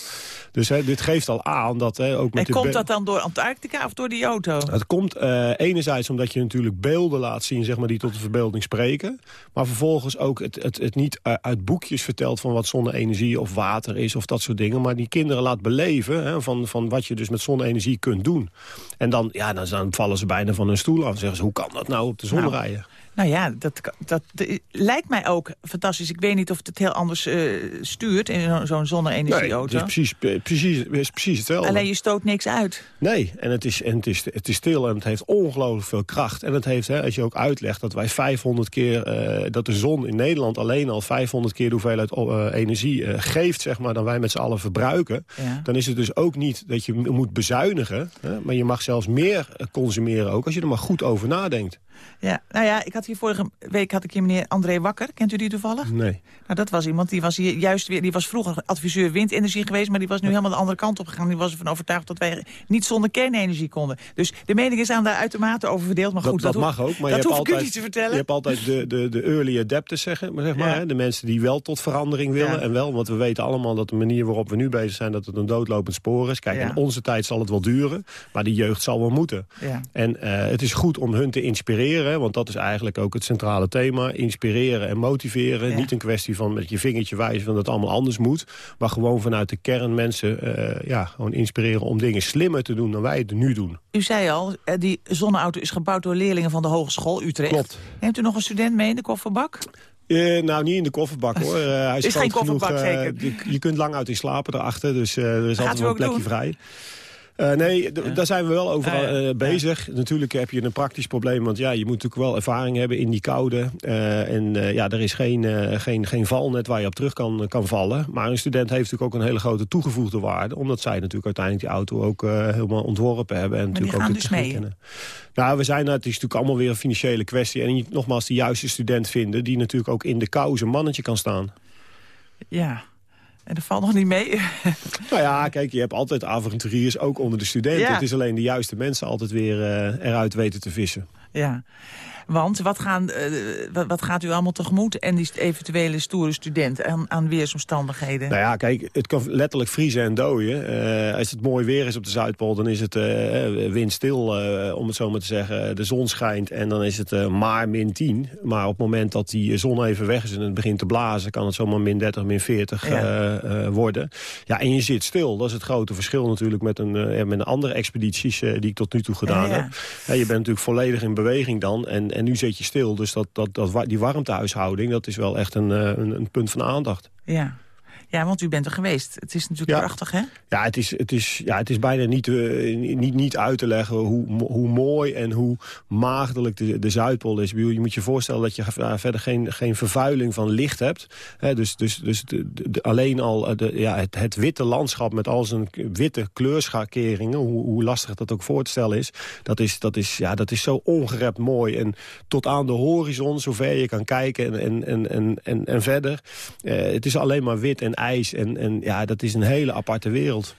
H: Dus hè, dit geeft al aan dat... Hè, ook met
F: en komt dat dan door Antarctica of door die auto?
H: Het komt uh, enerzijds omdat je natuurlijk beelden laat zien... Zeg maar, die tot de verbeelding spreken. Maar vervolgens ook het, het, het niet uit boekjes vertelt... van wat zonne-energie of water is of dat soort dingen. Maar die kinderen laat beleven hè, van, van wat je dus met zonne-energie kunt doen. En dan, ja, dan, vallen ze bijna van hun stoel af en zeggen ze... hoe kan dat nou op de zon nou, rijden?
F: Nou ja, dat, dat, lijkt mij ook fantastisch. Ik weet niet of het het heel anders uh, stuurt in zo'n zonne-energieauto.
H: Nee, het is precies, precies, is precies hetzelfde.
F: Alleen je stoot niks uit.
H: Nee, en het is, en het is, het is stil en het heeft ongelooflijk veel kracht. En het heeft, hè, als je ook uitlegt, dat wij 500 keer... Uh, dat de zon in Nederland alleen al 500 keer de hoeveelheid uh, energie geeft... Zeg maar, dan wij met z'n allen verbruiken. Ja. Dan is het dus ook niet dat je moet bezuinigen. Hè, maar je mag zelfs meer consumeren ook, als je er maar goed over nadenkt.
F: Ja, nou ja, ik had hier vorige week had ik hier meneer André Wakker. Kent u die toevallig?
H: Nee.
F: Nou, dat was iemand die was hier juist weer. Die was vroeger adviseur windenergie geweest, maar die was nu helemaal de andere kant op gegaan. Die was ervan overtuigd dat wij niet zonder kernenergie konden. Dus de meningen zijn daar uitermate over verdeeld. Maar goed,
H: dat,
F: dat,
H: mag ook. Maar
F: dat
H: je
F: hoef
H: hebt altijd,
F: niet te vertellen. Je
H: hebt altijd de, de, de early adapters, zeggen, maar zeg maar. Hè, de mensen die wel tot verandering willen. En wel, want we weten allemaal dat de manier waarop we nu bezig zijn, dat het een doodlopend spoor is. Kijk, in onze tijd zal het wel duren, maar die jeugd zal wel moeten. En uh, het is goed om hun te inspireren, want dat is eigenlijk ook het centrale thema. Inspireren en motiveren. Niet een kwestie van met je vingertje wijzen van dat het allemaal anders moet. Maar gewoon vanuit de kern mensen uh, ja, gewoon inspireren om dingen slimmer te doen dan wij het nu doen.
F: U zei al, eh, die zonneauto is gebouwd door leerlingen van de Hogeschool Utrecht.
H: Klopt.
F: Neemt u nog een student mee in de kofferbak?
H: Uh, nou, niet in de kofferbak hoor. Uh, hij is,
F: is geen kofferbak
H: genoeg,
F: uh, zeker?
H: Je, je, kunt lang uit in slapen erachter, dus er is altijd wel een plekje doen? vrij. Uh, nee, daar zijn we wel over uh, bezig. Natuurlijk heb je een praktisch probleem, want ja, je moet natuurlijk wel ervaring hebben in die koude. Uh, en ja, er is geen, geen, geen valnet waar je op terug kan, kan vallen. Maar een student heeft natuurlijk ook een hele grote toegevoegde waarde. Omdat zij natuurlijk uiteindelijk die auto ook helemaal ontworpen hebben. En
F: maar
H: natuurlijk ook
F: dus mee?
H: kennen. Nou, we zijn, het is natuurlijk allemaal weer een financiële kwestie. En nogmaals, de juiste student vinden die natuurlijk ook in de kou zijn mannetje kan staan.
F: Ja, en dat valt nog niet mee.
H: nou ja, kijk, je hebt altijd avonturiers, ook onder de studenten. Ja. Het is alleen de juiste mensen altijd weer uh, eruit weten te vissen.
F: Ja. Want wat, gaan, uh, wat, gaat u allemaal tegemoet en die eventuele stoere student aan, aan weersomstandigheden?
H: Nou ja, kijk, het kan letterlijk vriezen en dooien. Uh, als het mooi weer is op de Zuidpool, dan is het uh, windstil, om het zo maar te zeggen. De zon schijnt en dan is het maar min 10. Maar op het moment dat die zon even weg is en het begint te blazen... kan het zomaar min 30, min 40 ja. worden. Ja, en je zit stil. Dat is het grote verschil natuurlijk met, een, met een andere expedities... die ik tot nu toe gedaan ja, ja. heb. je bent natuurlijk volledig in beweging dan... En, en nu zit je stil. Dus dat, dat, dat, die warmtehuishouding, dat is wel echt een, een, een punt van aandacht.
F: Ja. Ja, want u bent er geweest. Het is natuurlijk
H: ja.
F: prachtig, hè?
H: Ja, het is, het is, ja, het is bijna niet, uh, niet, niet uit te leggen hoe, hoe mooi en hoe maagdelijk de, de Zuidpool is. Je moet je voorstellen dat je verder geen, geen vervuiling van licht hebt. Dus dus, dus de, de, alleen al de, ja, het, het witte landschap met al zijn witte kleurschakeringen... Hoe, hoe lastig dat ook voor te stellen is... dat is, dat is, ja, dat is zo ongerept mooi. En tot aan de horizon, zover je kan kijken en, en, en, en, en verder. Uh, het is alleen maar wit en ijs. En, en ja, dat is een hele aparte wereld.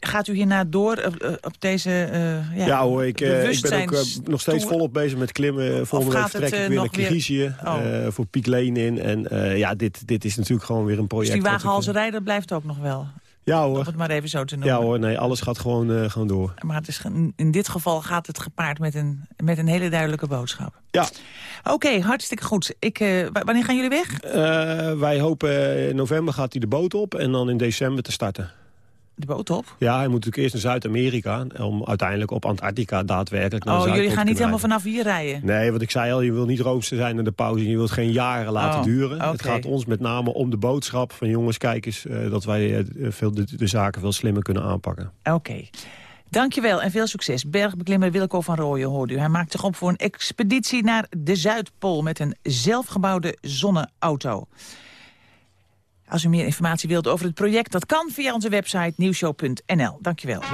F: Gaat u hierna door op, op deze uh, ja,
H: ja hoor, ik, uh, ik ben ook uh, nog steeds volop bezig met klimmen. Volgende week vertrek ik weer naar Kirgizië oh. voor Piek Lenin. En ja, dit, dit is natuurlijk gewoon weer een project.
F: Dus die wagenhalzerij, dat blijft ook nog wel?
H: Ja hoor.
F: Om het maar even zo te noemen.
H: Ja hoor, nee, alles gaat gewoon, uh, gewoon door.
F: Maar het is, in dit geval gaat het gepaard met een, met een hele duidelijke boodschap.
H: Ja.
F: Oké, okay, hartstikke goed. Ik, uh, wanneer gaan jullie weg?
H: Uh, wij hopen in november gaat hij de boot op en dan in december te starten
F: de boot op?
H: Ja, hij moet natuurlijk eerst naar Zuid-Amerika... om uiteindelijk op Antarctica daadwerkelijk naar
F: Oh, jullie gaan niet helemaal vanaf hier rijden?
H: Nee, wat ik zei al, je wil niet roomster zijn in de pauze... je wilt geen jaren laten oh, duren. Okay. Het gaat ons met name om de boodschap van jongens, kijk eens... Uh, dat wij uh, veel de, de, zaken veel slimmer kunnen aanpakken.
F: Oké. Okay. Dankjewel en veel succes. Bergbeklimmer Wilco van Rooyen hoorde u. Hij maakt zich op voor een expeditie naar de Zuidpool... met een zelfgebouwde zonneauto. Als u meer informatie wilt over het project, dat kan via onze website nieuwshow.nl. Dankjewel. Oh.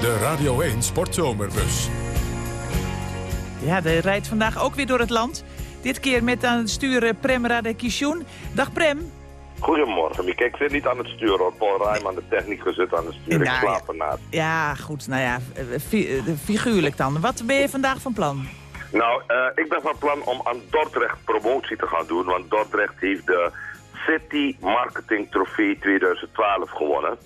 E: De Radio 1 Sportzomerbus.
F: Ja, de rijdt vandaag ook weer door het land. Dit keer met aan het sturen Prem Radekishun. Dag Prem.
I: Goedemorgen, Mieke. Ik zit niet aan het sturen hoor. Paul Rijm aan de techniek gezet aan het sturen.
F: Nou,
I: ik slaap ernaast.
F: Ja, goed. Nou ja, fi- eh, figuurlijk dan. Wat ben je vandaag van plan?
I: Nou, eh, ik ben van plan om aan Dordrecht promotie te gaan doen. Want Dordrecht heeft de City Marketing Trofee 2012 gewonnen.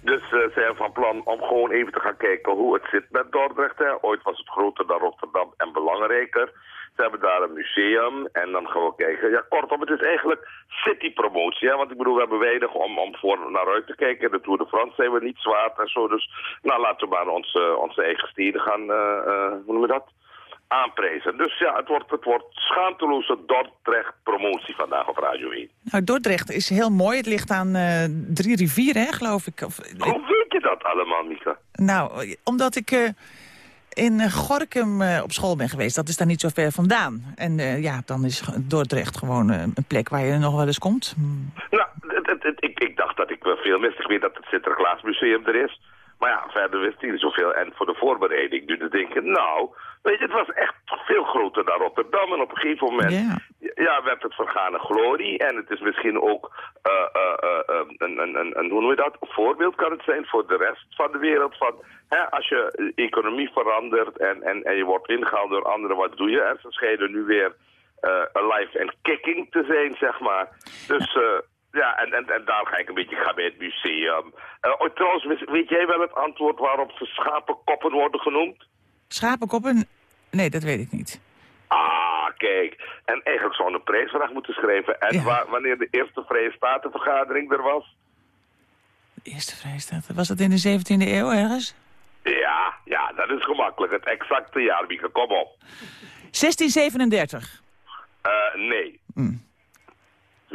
I: Dus ze zijn van plan om gewoon even te gaan kijken hoe het zit met Dordrecht. Hè. Ooit was het groter dan Rotterdam en belangrijker. Ze hebben daar een museum en dan gaan we kijken. Ja, kortom, het is eigenlijk city-promotie. Want ik bedoel, we hebben weinig om, om voor naar uit te kijken. De Tour de France zijn we niet zwaar en zo. Dus nou, laten we maar onze, onze eigen steden gaan, eh, hoe noemen we dat? aanprijzen. Dus ja, het wordt, het wordt schaamteloze Dordrecht-promotie vandaag op Radio 1.
F: Nou, Dordrecht is heel mooi. Het ligt aan eh, drie rivieren, hè, geloof ik. Of,
I: Hoe weet je dat allemaal, Mika?
F: Nou, omdat ik in eh, Gorkum eh, op school ben geweest. Dat is daar niet zo ver vandaan. En eh, ja, dan is Dordrecht gewoon een plek waar je nog wel eens komt. Hmm.
I: Nou, het, het, ik, ik dacht dat ik wel veel. Ik weet dat het Sinterklaasmuseum er is. Maar ja, verder wist ik niet zoveel. En voor de voorbereiding te denken, nou, weet je, het was echt veel groter dan Rotterdam. En op een gegeven moment,
F: Ja.
I: ja, werd het vergane glorie. En het is misschien ook eh, eh, eh, een, een, een, een, hoe noem je dat, een voorbeeld kan het zijn voor de rest van de wereld. Van, hè, als je economie verandert en, en, en je wordt ingehaald door anderen, wat doe je? En ze schijnen nu weer alive en kicking te zijn, zeg maar. Dus... ja, en, en, en daar ga ik een beetje gaan bij het museum. Oh, trouwens, weet- weet jij wel het antwoord waarop ze schapenkoppen worden genoemd?
F: Schapenkoppen? Nee, dat weet ik niet.
I: Ah, kijk. En eigenlijk zou een prijsvraag moeten schrijven. En
F: Ja.
I: wanneer de eerste Vrije Statenvergadering er was?
F: De eerste vrijstaat. Was dat in de 17e eeuw ergens?
I: Ja, ja, dat is gemakkelijk. Het exacte jaar, Mieke, kom op.
F: 1637.
I: Eh, nee.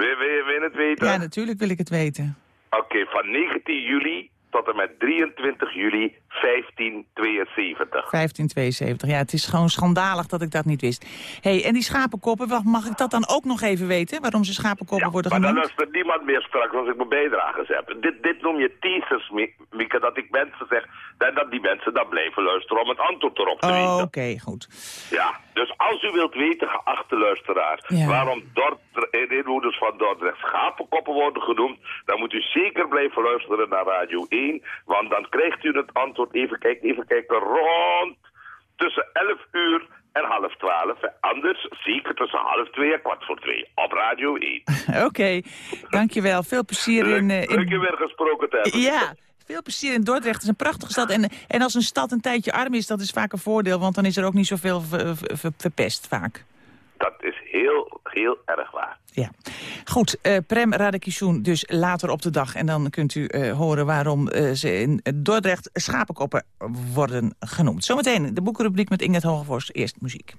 I: Wil, wil, je- wil je het weten?
F: Ja, natuurlijk wil ik het weten.
I: Oké, van 19 juli tot en met 23 juli 1572.
F: 1572. Ja, het is gewoon schandalig dat ik dat niet wist. hey, en die schapenkoppen, mag ik dat dan ook nog even weten? Waarom ze schapenkoppen
I: Ja,
F: worden
I: maar dan
F: genoemd?
I: luistert niemand meer straks als ik mijn bijdragers heb. Dit, dit noem je teasers, Mi- Mieke, dat ik mensen zeg... en dat die mensen dan blijven luisteren om het antwoord erop te
F: Oh,
I: weten.
F: Oké, goed.
I: Ja, dus als u wilt weten, geachte luisteraar...
F: Ja.
I: waarom Dordre- eh, inwoners van Dordrecht schapenkoppen worden genoemd... dan moet u zeker blijven luisteren naar Radio 1... want dan krijgt u het antwoord, even kijken, even kijken, rond tussen 11 uur en half 12. En Anders zeker tussen half 2 en kwart voor 2 op Radio 1.
F: Oké, dankjewel. Veel plezier in... eh,
I: leuk je
F: in...
I: weer gesproken te hebben.
F: Ja, veel plezier in Dordrecht. Het is een prachtige stad. En, en als een stad een tijdje arm is, dat is vaak een voordeel. Want dan is er ook niet zoveel ver- ver- ver- verpest vaak.
I: Dat is heel, heel erg waar.
F: Ja. Goed, eh, Prem Radakishun dus later op de dag. En dan kunt u eh, horen waarom eh, ze in Dordrecht schapenkoppen worden genoemd. Zometeen de boekenrubriek met Inget Hogevorst. Eerst muziek.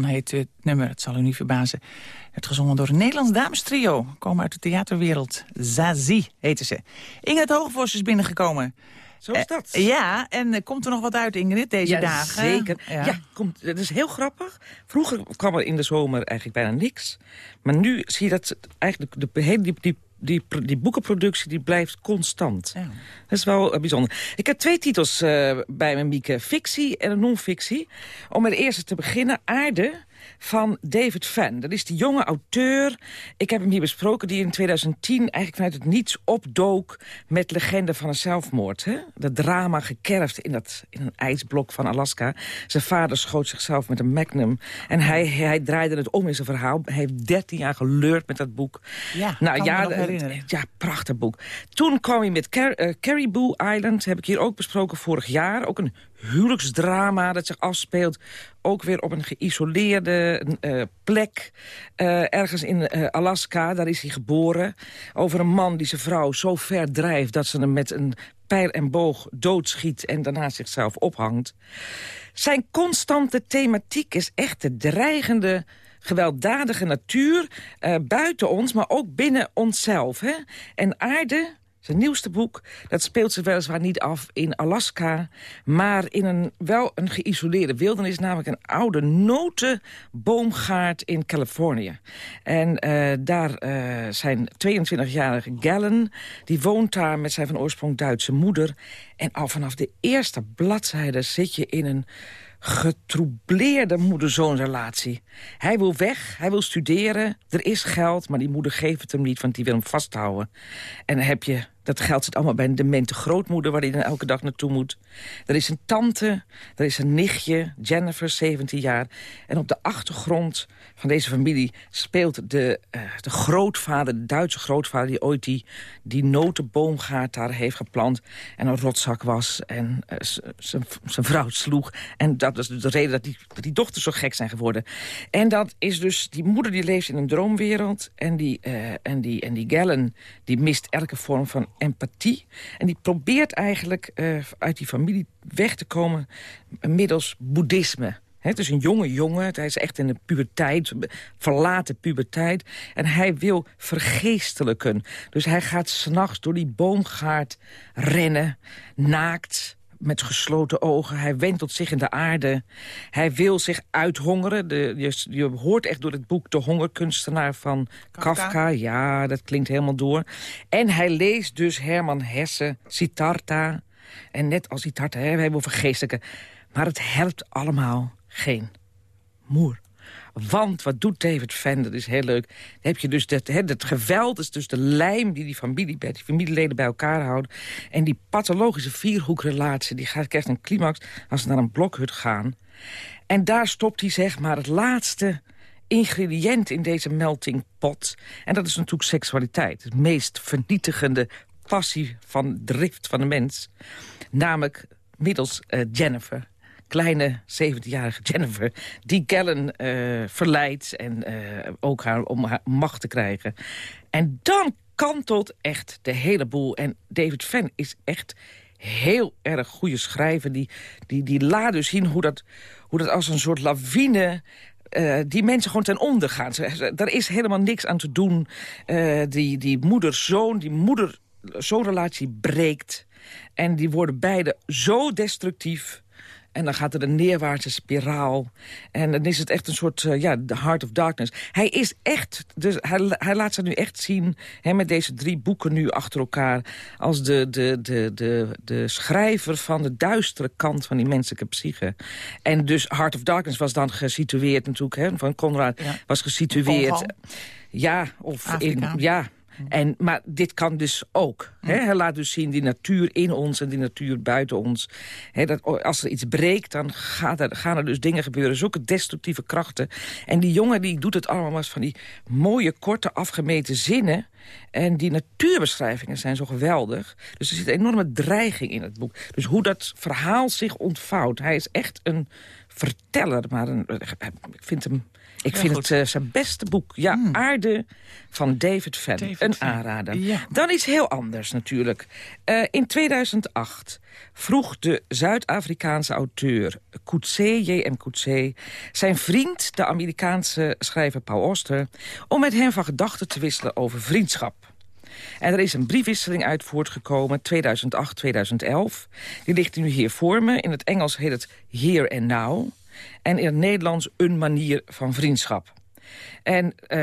F: Heet het nummer, het zal u niet verbazen. Het gezongen door een Nederlands damestrio. Komen uit de theaterwereld. Zazie heten ze. Ingrid Hoogevos is binnengekomen.
J: Zo is dat.
F: Eh, ja, en eh, komt er nog wat uit, Ingrid, deze
J: ja,
F: dagen?
J: Zeker. Ja. komt, dat is heel grappig. Vroeger kwam er in de zomer eigenlijk bijna niks. Maar nu zie je dat eigenlijk de, hele die, die, die, die boekenproductie die blijft constant.
F: Ja.
J: Dat is wel eh, bijzonder. Ik heb twee titels eh, bij me, Mieke. Fictie en non-fictie. Om met de eerste te beginnen. Aarde van David Fan. Dat is die jonge auteur. Ik heb hem hier besproken die in 2010 eigenlijk vanuit het niets opdook... met Legende van een zelfmoord. Hè? Dat drama gekerfd in, dat, in een ijsblok van Alaska. Zijn vader schoot zichzelf met een magnum. En hij, hij draaide het om in zijn verhaal. Hij heeft 13 jaar geleurd met dat boek.
F: Ja,
J: nou, ja, ja, prachtig boek. Toen kwam hij met Car eh, Caribou Island. Heb ik hier ook besproken vorig jaar. Ook een huwelijksdrama dat zich afspeelt. Ook weer op een geïsoleerde eh, plek. eh, ergens in eh, Alaska, daar is hij geboren. Over een man die zijn vrouw zo ver drijft... dat ze hem met een pijl en boog doodschiet... en daarna zichzelf ophangt. Zijn constante thematiek is echt de dreigende gewelddadige natuur buiten ons, maar ook binnen onszelf. Hè? En aarde, zijn nieuwste boek, dat speelt zich weliswaar niet af in Alaska... maar in een wel een geïsoleerde wildernis... namelijk een oude notenboomgaard in Californië. En eh, daar eh, zijn 22-jarige Gallen... die woont daar met zijn van oorsprong Duitse moeder. En al vanaf de eerste bladzijde zit je in een getroubleerde moeder-zoonrelatie. Hij wil weg, hij wil studeren, er is geld... maar die moeder geeft het hem niet, want die wil hem vasthouden. En dan heb je, dat geld zit allemaal bij een demente grootmoeder... waar hij dan elke dag naartoe moet. Er is een tante, er is een nichtje, Jennifer, 17 jaar. En op de achtergrond van deze familie speelt de, eh, de grootvader... de Duitse grootvader die ooit die, die notenboomgaard daar heeft geplant... en een rotzak was en eh, zijn vrouw sloeg. En dat is de reden dat die, dat die dochters zo gek zijn geworden. En dat is dus, die moeder die leeft in een droomwereld... en die, eh, en die, en die Gallen die mist elke vorm van empathie. En die probeert eigenlijk eh, uit die familie weg te komen middels boeddhisme. Het is een jonge jongen, hij is echt in de puberteit, verlaten puberteit. En hij wil vergeestelijken. Dus hij gaat s'nachts door die boomgaard rennen, naakt met gesloten ogen. Hij wentelt zich in de aarde. Hij wil zich uithongeren. De, je, je hoort echt door het boek De Hongerkunstenaar van
F: Kafka.
J: Kafka. Ja, dat klinkt helemaal door. En hij leest dus Herman Hesse, Siddhartha. En net als Siddhartha, hè, hij wil vergeestelijken. Maar het helpt allemaal geen moer. Want wat doet David Venn? Dat is heel leuk. Dan heb je dus dat, hè, dat geweld is dus de lijm die die, familie, die familieleden bij elkaar houdt. En die pathologische vierhoekrelatie die gaat, krijgt een climax als ze naar een blokhut gaan. En daar stopt hij zeg maar het laatste ingrediënt in deze melting pot. En dat is natuurlijk seksualiteit. Het meest vernietigende passie van drift van de mens. Namelijk middels eh, Jennifer kleine 17-jarige Jennifer... die Gallen eh, verleidt en eh, ook haar om macht te krijgen. En dan kantelt echt de hele boel. En David Venn is echt heel erg goede schrijver. Die, die, die laat dus zien hoe dat, hoe dat als een soort lawine... eh, die mensen gewoon ten onder gaan. Er is helemaal niks aan te doen. Die die moeder-zoon, die moeder-zoonrelatie breekt. En die worden beide zo destructief En dan gaat er een neerwaartse spiraal. En dan is het echt een soort, eh, ja, the heart of darkness. Hij is echt, dus hij, hij laat ze nu echt zien... Hè, met deze drie boeken nu achter elkaar... als de, de, de, de, de schrijver van de duistere kant van die menselijke psyche. En dus Heart of Darkness was dan gesitueerd natuurlijk... Hè, van Conrad was gesitueerd... Ja, of
F: Afrika.
J: in, ja, en, maar dit kan dus ook. Hè? Hij laat dus zien die natuur in ons en die natuur buiten ons. Hè, dat, als er iets breekt, dan gaat er, gaan er dus dingen gebeuren. Zulke destructieve krachten. En die jongen die doet het allemaal maar van die mooie, korte, afgemeten zinnen. En die natuurbeschrijvingen zijn zo geweldig. Dus er zit een enorme dreiging in het boek. Dus hoe dat verhaal zich ontvouwt. Hij is echt een verteller, maar een, ik vind hem... Ik vind
F: goed.
J: het eh, zijn beste boek. Ja, Aarde van David Fenn.
F: David
J: een
F: Fenn.
J: aanrader.
F: Ja.
J: Dan iets heel anders natuurlijk. Eh, in 2008 vroeg de Zuid-Afrikaanse auteur Coetzee, J.M. Coetzee... zijn vriend, de Amerikaanse schrijver Paul Auster... om met hem van gedachten te wisselen over vriendschap. En er is een briefwisseling uit voortgekomen, 2008-2011. Die ligt nu hier voor me. In het Engels heet het Here and Now. En in Nederlands Een manier van vriendschap. En eh,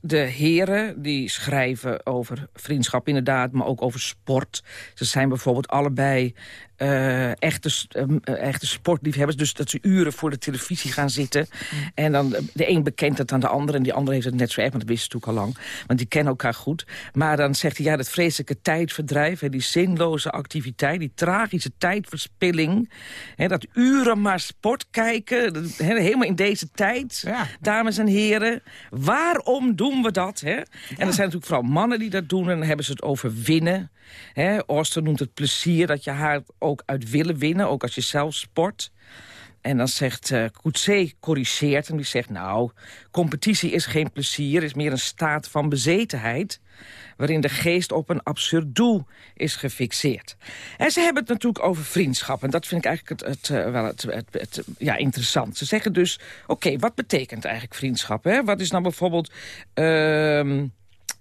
J: de heren die schrijven over vriendschap inderdaad, maar ook over sport. Ze zijn bijvoorbeeld allebei eh, echte, s- eh, echte sportliefhebbers. Dus dat ze uren voor de televisie gaan zitten. En dan de een bekent het aan de ander en die ander heeft het net zo erg. Want dat wisten ze natuurlijk al lang, want die kennen elkaar goed. Maar dan zegt hij, ja, dat vreselijke tijdverdrijf... Hè, die zinloze activiteit, die tragische tijdverspilling... Hè, dat uren maar sport kijken, hè, helemaal in deze tijd...
F: Ja.
J: dames en heren, waarom doen we dat? Hè? En er zijn natuurlijk vooral mannen die dat doen... en dan hebben ze het over winnen. Hè? Orster noemt het plezier dat je haar ook uit willen winnen... ook als je zelf sport. En dan zegt uh, Coetzee, corrigeert hem, die zegt... nou, competitie is geen plezier, is meer een staat van bezetenheid... waarin de geest op een absurd doel is gefixeerd. En ze hebben het natuurlijk over vriendschap. En dat vind ik eigenlijk het, het, eh, wel het, ja, interessant. Ze zeggen dus, oké, wat betekent eigenlijk vriendschap? Hè? Wat is nou bijvoorbeeld... ehm,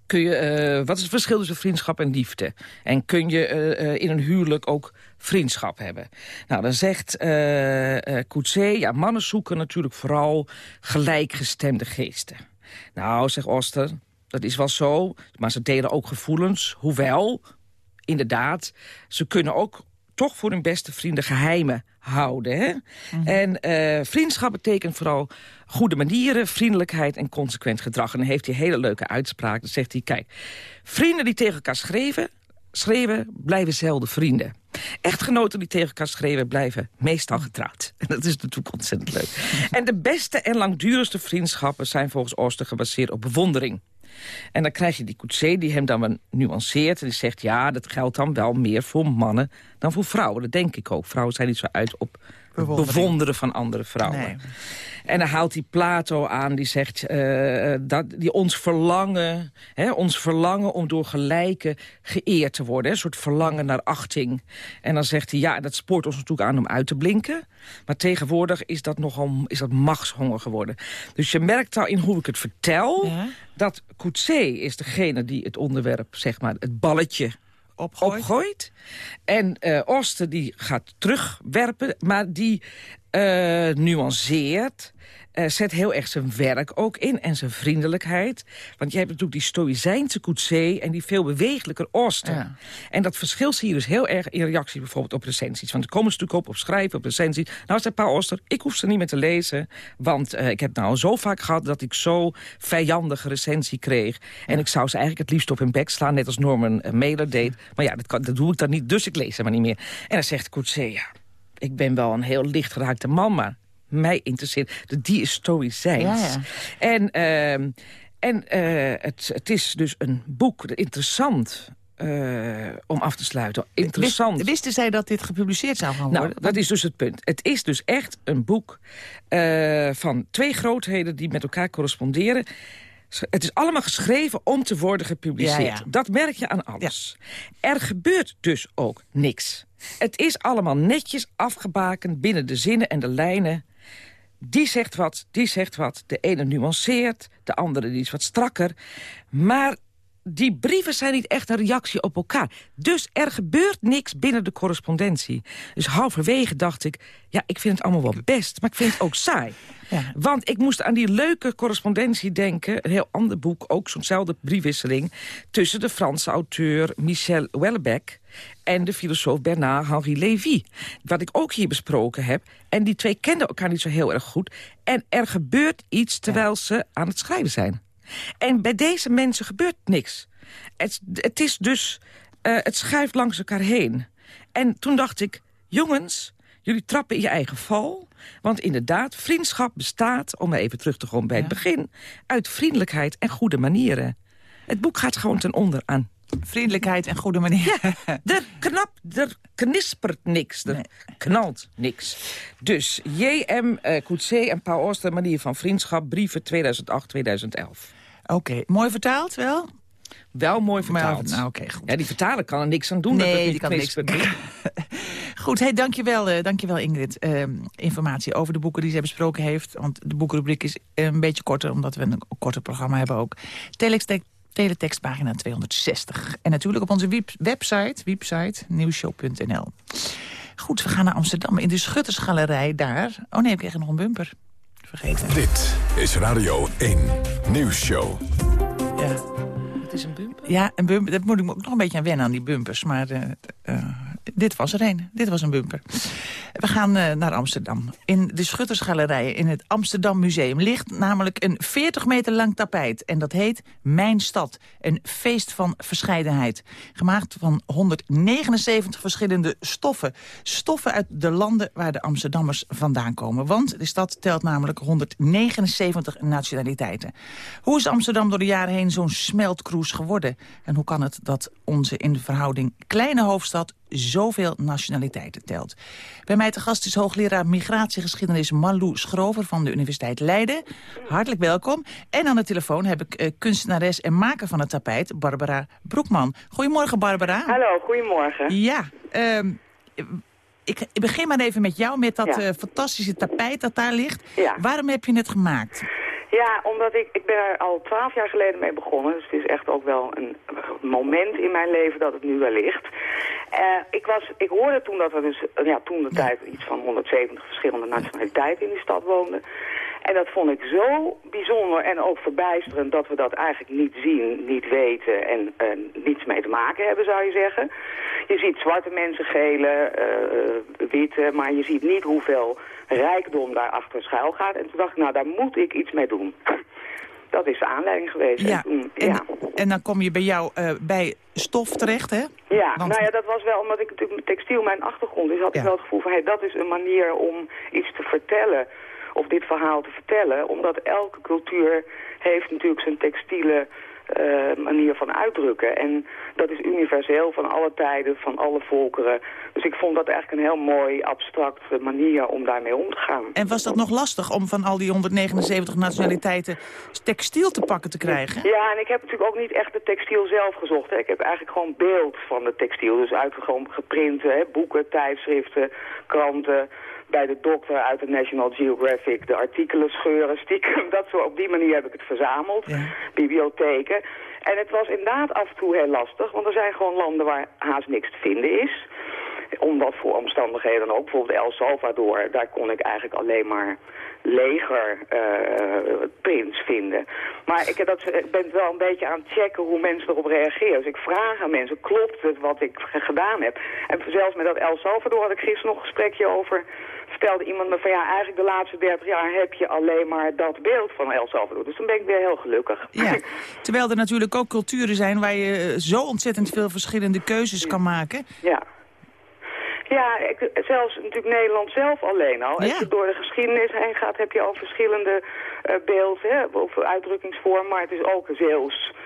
J: kun je, eh, wat is het verschil tussen vriendschap en liefde? En kun je eh, eh, in een huwelijk ook vriendschap hebben? Nou, dan zegt Coetzee, ja, mannen zoeken natuurlijk vooral gelijkgestemde geesten. Nou, zegt Oster, dat is wel zo, maar ze delen ook gevoelens. Hoewel, inderdaad, ze kunnen ook toch voor hun beste vrienden geheimen houden. Hè? En eh, vriendschap betekent vooral goede manieren, vriendelijkheid en consequent gedrag. En dan heeft hij een hele leuke uitspraak. Dan zegt hij, kijk, vrienden die tegen elkaar schreven, schreven blijven zelden vrienden. Echtgenoten die tegen elkaar schreven blijven meestal getrouwd. En dat is natuurlijk ontzettend leuk. En de beste en langdurigste vriendschappen zijn volgens Ooster gebaseerd op bewondering. En dan krijg je die Coetzee die hem dan nuanceert. En die zegt, ja, dat geldt dan wel meer voor mannen dan voor vrouwen. Dat denk ik ook. Vrouwen zijn niet zo uit op
F: Bewondering.
J: bewonderen van andere vrouwen.
F: Nee.
J: En dan haalt hij Plato aan, die zegt eh, dat die ons verlangen, hè, ons verlangen om door gelijken geëerd te worden. Hè, een soort verlangen naar achting. En dan zegt hij, ja, dat spoort ons natuurlijk aan om uit te blinken. Maar tegenwoordig is dat nogal is dat machtshonger geworden. Dus je merkt al in hoe ik het vertel,
F: Ja.
J: dat Coetzee is degene die het onderwerp, zeg maar, het balletje
F: Opgooit.
J: En eh Oster die gaat terugwerpen, maar die eh, nuanceert. Eh, zet heel erg zijn werk ook in en zijn vriendelijkheid. Want je hebt natuurlijk die stoïcijnse Coetzee en die veel bewegelijker Oster.
F: Ja.
J: En dat verschil zie je dus heel erg in reactie bijvoorbeeld op recensies. Want er komen ze natuurlijk op, op schrijven, op recensies. Nou, zei Paul Oster, ik hoef ze niet meer te lezen. Want eh, ik heb nou zo vaak gehad dat ik zo vijandige recensie kreeg. En ik zou ze eigenlijk het liefst op hun bek slaan, net als Norman eh, Mailer deed. Maar ja, dat, kan, dat doe ik dan niet, dus ik lees ze maar niet meer. En dan zegt Coetzee, ja, ik ben wel een heel lichtgeraakte man, maar mij interesseert... de- Die is stoïcijns.
F: Ja, ja.
J: En, ehm, en eh, het, het is dus een boek, interessant... eh, om af te sluiten. Interessant.
F: Wist- wisten zij dat dit gepubliceerd zou gaan
J: Nou,
F: worden?
J: dat is dus het punt. Het is dus echt een boek eh, van twee grootheden die met elkaar corresponderen. Het is allemaal geschreven om te worden gepubliceerd.
F: Ja, ja.
J: Dat merk je aan alles. Er gebeurt dus ook niks. Het is allemaal netjes afgebakend binnen de zinnen en de lijnen. Die zegt wat, die zegt wat. De ene nuanceert, de andere die is wat strakker. Maar die brieven zijn niet echt een reactie op elkaar. Dus er gebeurt niks binnen de correspondentie. Dus halverwege dacht ik, ja, ik vind het allemaal wel best, maar ik vind het ook saai.
F: Ja.
J: Want ik moest aan die leuke correspondentie denken... een heel ander boek, ook zo'nzelfde briefwisseling... tussen de Franse auteur Michel Houellebecq... en de filosoof Bernard-Henri Lévy. Wat ik ook hier besproken heb. En die twee kenden elkaar niet zo heel erg goed. En er gebeurt iets terwijl ze aan het schrijven zijn. En bij deze mensen gebeurt niks. Het, het is dus... eh, het schuift langs elkaar heen. En toen dacht ik, jongens, jullie trappen in je eigen val. Want inderdaad, vriendschap bestaat, om even terug te komen bij het begin... uit vriendelijkheid en goede manieren. Het boek gaat gewoon ten onder aan.
F: Vriendelijkheid en goede manier.
J: Er knap, er knispert niks, er knalt niks. Dus J.M. Uh, Coetzee en Paul Ooster, manier van vriendschap... brieven 2008-2011.
F: Oké, mooi vertaald wel?
J: Wel mooi
F: Maar-
J: vertaald.
F: nou, oké, goed.
J: Ja, die vertaler kan er niks aan doen.
F: Nee, die kan niks.
J: knispert.
F: Goed, hey, dankjewel, eh dankjewel Ingrid. Ehm, informatie over de boeken die zij besproken heeft. Want de boekenrubriek is een beetje korter, omdat we een korter programma hebben ook. Teletext, teletextpagina 260. En natuurlijk op onze website, website nieuwshow.nl. Goed, we gaan naar Amsterdam. In de Schuttersgalerij daar. Oh nee, ik kreeg nog een bumper. Vergeten.
E: Dit is Radio 1 Nieuwsshow.
F: Ja.
J: Het is een bumper.
F: Ja, een bumper. Dat moet ik me ook nog een beetje aan wennen aan die bumpers. Maar eh, eh, dit was er een. Dit was een bumper. We gaan eh, naar Amsterdam. In de Schuttersgalerij in het Amsterdam Museum ligt namelijk een 40 meter lang tapijt. En dat heet Mijn Stad. Een feest van verscheidenheid. Gemaakt van 179 verschillende stoffen. Stoffen uit de landen waar de Amsterdammers vandaan komen. Want de stad telt namelijk 179 nationaliteiten. Hoe is Amsterdam door de jaren heen zo'n smeltkroes geworden? En hoe kan het dat onze in verhouding kleine hoofdstad zoveel nationaliteiten telt? Bij mij te gast is hoogleraar migratiegeschiedenis Malou Schrover van de Universiteit Leiden. Hartelijk welkom. En aan de telefoon heb ik eh, kunstenares en maker van het tapijt, Barbara Broekman. Goedemorgen, Barbara.
K: Hallo, goedemorgen.
F: Ja, ehm, ik, ik begin maar even met jou, met dat
K: Ja.
F: eh, fantastische tapijt dat daar ligt.
K: Ja.
F: Waarom heb je het gemaakt?
K: Ja, omdat ik, ik ben er al twaalf jaar geleden mee begonnen. Dus het is echt ook wel een moment in mijn leven dat het nu wel ligt. Eh, ik, was, ik hoorde toen dat er dus, ja, toen de tijd iets van 170 verschillende nationaliteiten in die stad woonden. En dat vond ik zo bijzonder en ook verbijsterend dat we dat eigenlijk niet zien, niet weten en eh, niets mee te maken hebben, zou je zeggen. Je ziet zwarte mensen, gele, eh, witte, maar je ziet niet hoeveel rijkdom daar achter schuil gaat. En toen dacht ik, nou, daar moet ik iets mee doen. Dat is de aanleiding geweest. En
F: Ja, en,
K: ja.
F: en dan kom je bij jou eh, bij stof terecht, hè?
K: Ja,
F: Want-
K: nou ja, dat was wel omdat ik natuurlijk textiel mijn achtergrond is, had
F: Ja.
K: ik wel het gevoel van, hey, dat is een manier om iets te vertellen, of dit verhaal te vertellen, omdat elke cultuur heeft natuurlijk zijn textiele eh, manier van uitdrukken. En dat is universeel van alle tijden, van alle volkeren. Dus ik vond dat eigenlijk een heel mooi, abstracte manier om daarmee om te gaan.
F: En was dat nog lastig om van al die 179 nationaliteiten textiel te pakken te krijgen?
K: Ja, en ik heb natuurlijk ook niet echt de textiel zelf gezocht. Hè. Ik heb eigenlijk gewoon beeld van de textiel. Dus uit gewoon geprint, hè, boeken, tijdschriften, kranten. Bij de dokter uit de National Geographic de artikelen scheuren, stiekem. Dat zo, op die manier heb ik het verzameld. Bibliotheken. En het was inderdaad af en toe heel lastig. Want er zijn gewoon landen waar haast niks te vinden is. Om wat voor omstandigheden ook. Bijvoorbeeld El Salvador, daar kon ik eigenlijk alleen maar leger eh, prints vinden. Maar ik, dat, ik ben wel een beetje aan het checken hoe mensen erop reageren. Dus ik vraag aan mensen, klopt het wat ik gedaan heb? En zelfs met dat El Salvador had ik gisteren nog een gesprekje over. Vertelde iemand me van ja, eigenlijk de laatste 30 jaar heb je alleen maar dat beeld van El Salvador. Dus dan ben ik weer heel gelukkig.
F: Ja, terwijl er natuurlijk ook culturen zijn waar je zo ontzettend veel verschillende keuzes kan maken.
K: Ja. Ja, ik, zelfs natuurlijk Nederland zelf alleen al. Als je door de geschiedenis heen gaat, heb je al verschillende eh beelden, hè, of uitdrukkingsvormen. Maar het is ook Zeeuws eh,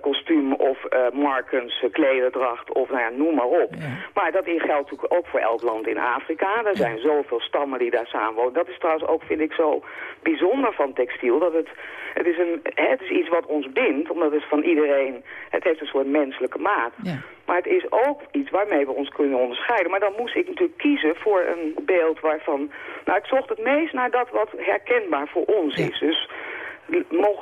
K: kostuum of eh Markens eh, klederdracht of nou ja, noem maar op. Maar dat geldt natuurlijk ook voor elk land in Afrika. Er zijn zoveel stammen die daar samenwonen. Dat is trouwens ook, vind ik, zo bijzonder van textiel. Dat het, het, is een, het is iets wat ons bindt, omdat het van iedereen... Het heeft een soort menselijke maat. Maar het is ook iets waarmee we ons kunnen onderscheiden. Maar dan moest ik natuurlijk kiezen voor een beeld waarvan... Nou, ik zocht het meest naar dat wat herkenbaar voor ons is. Dus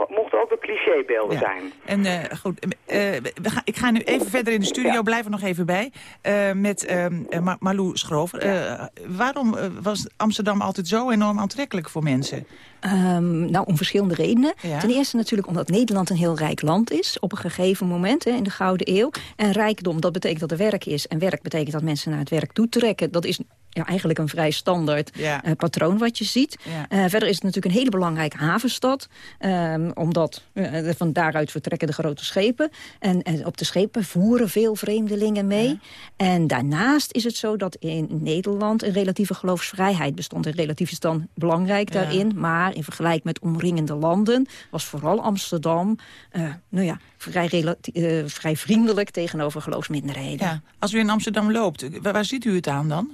K: mochten ook de clichébeelden
F: Ja.
K: zijn.
F: En eh, goed, eh, gaan, ik ga nu even verder in de studio, blijf er nog even bij. eh, met ehm, eh, Ma- Marlou Schrover. Waarom was Amsterdam altijd zo enorm aantrekkelijk voor mensen?
L: Ehm, nou, om verschillende redenen.
F: Ja.
L: Ten eerste natuurlijk omdat Nederland een heel rijk land is... op een gegeven moment hè, in de Gouden Eeuw. En rijkdom, dat betekent dat er werk is. En werk betekent dat mensen naar het werk toe trekken. Dat is ja, eigenlijk een vrij standaard
F: Ja.
L: eh, patroon wat je ziet.
F: Ja.
L: Eh, verder is het natuurlijk een hele belangrijke havenstad. ehm, omdat eh, van daaruit vertrekken de grote schepen. En, en op de schepen voeren veel vreemdelingen mee. En daarnaast is het zo dat in Nederland een relatieve geloofsvrijheid bestond. En relatief is dan belangrijk daarin. Maar in vergelijking met omringende landen was vooral Amsterdam... eh, nou ja, vrij, eh, vrij vriendelijk tegenover geloofsminderheden.
F: Ja. Als u in Amsterdam loopt, waar, waar ziet u het aan dan?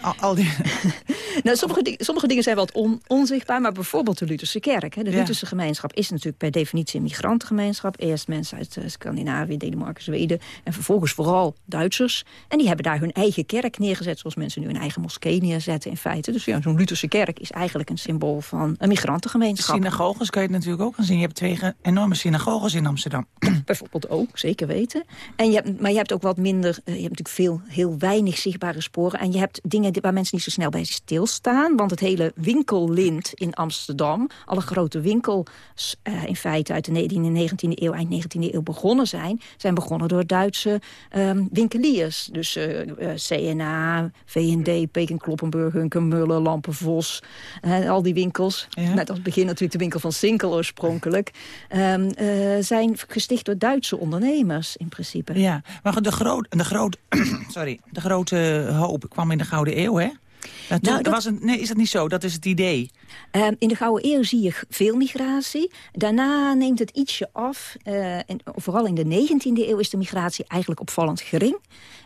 F: Al, al die...
L: Nou, sommige, di- sommige dingen zijn wat on- onzichtbaar, maar bijvoorbeeld de Lutherse kerk. Hè. De
F: Ja.
L: Lutherse gemeenschap is natuurlijk per definitie een migrantengemeenschap. Eerst mensen uit eh, Scandinavië, Denemarken, Zweden en vervolgens vooral Duitsers. En die hebben daar hun eigen kerk neergezet, zoals mensen nu hun eigen moskee neerzetten in feite. Dus ja, zo'n Lutherse kerk is eigenlijk een symbool van een migrantengemeenschap.
F: Synagoges kan je het natuurlijk ook gaan zien. Je hebt twee enorme synagoges in Amsterdam.
L: Bijvoorbeeld ook, zeker weten. En je hebt, maar je hebt ook wat minder, eh, je hebt natuurlijk veel, heel weinig zichtbare sporen. En je hebt dingen waar mensen niet zo snel bij stilstaan. Want het hele winkellint in Amsterdam, alle grote winkels eh, in feite uit de 19e eeuw, eind 19e eeuw begonnen zijn, zijn begonnen door Duitse ehm, winkeliers. Dus eh, eh, CNA, V&D, Peking Kloppenburg, Lampenvos, eh, al die winkels.
F: Ja.
L: Net als begin natuurlijk de winkel van Sinkel oorspronkelijk. eh, zijn gesticht door Duitse ondernemers in principe.
F: Ja, maar de, groot, de, groot, sorry, de grote hoop kwam in de Gouden Eeuw, hè? Ja, toen-
L: Nou, dat-
F: was een, nee, is dat niet zo? Dat is het idee.
L: Ehm, in de Gouden Eeuw zie je veel migratie. Daarna neemt het ietsje af. eh, en vooral in de 19e eeuw is de migratie eigenlijk opvallend gering.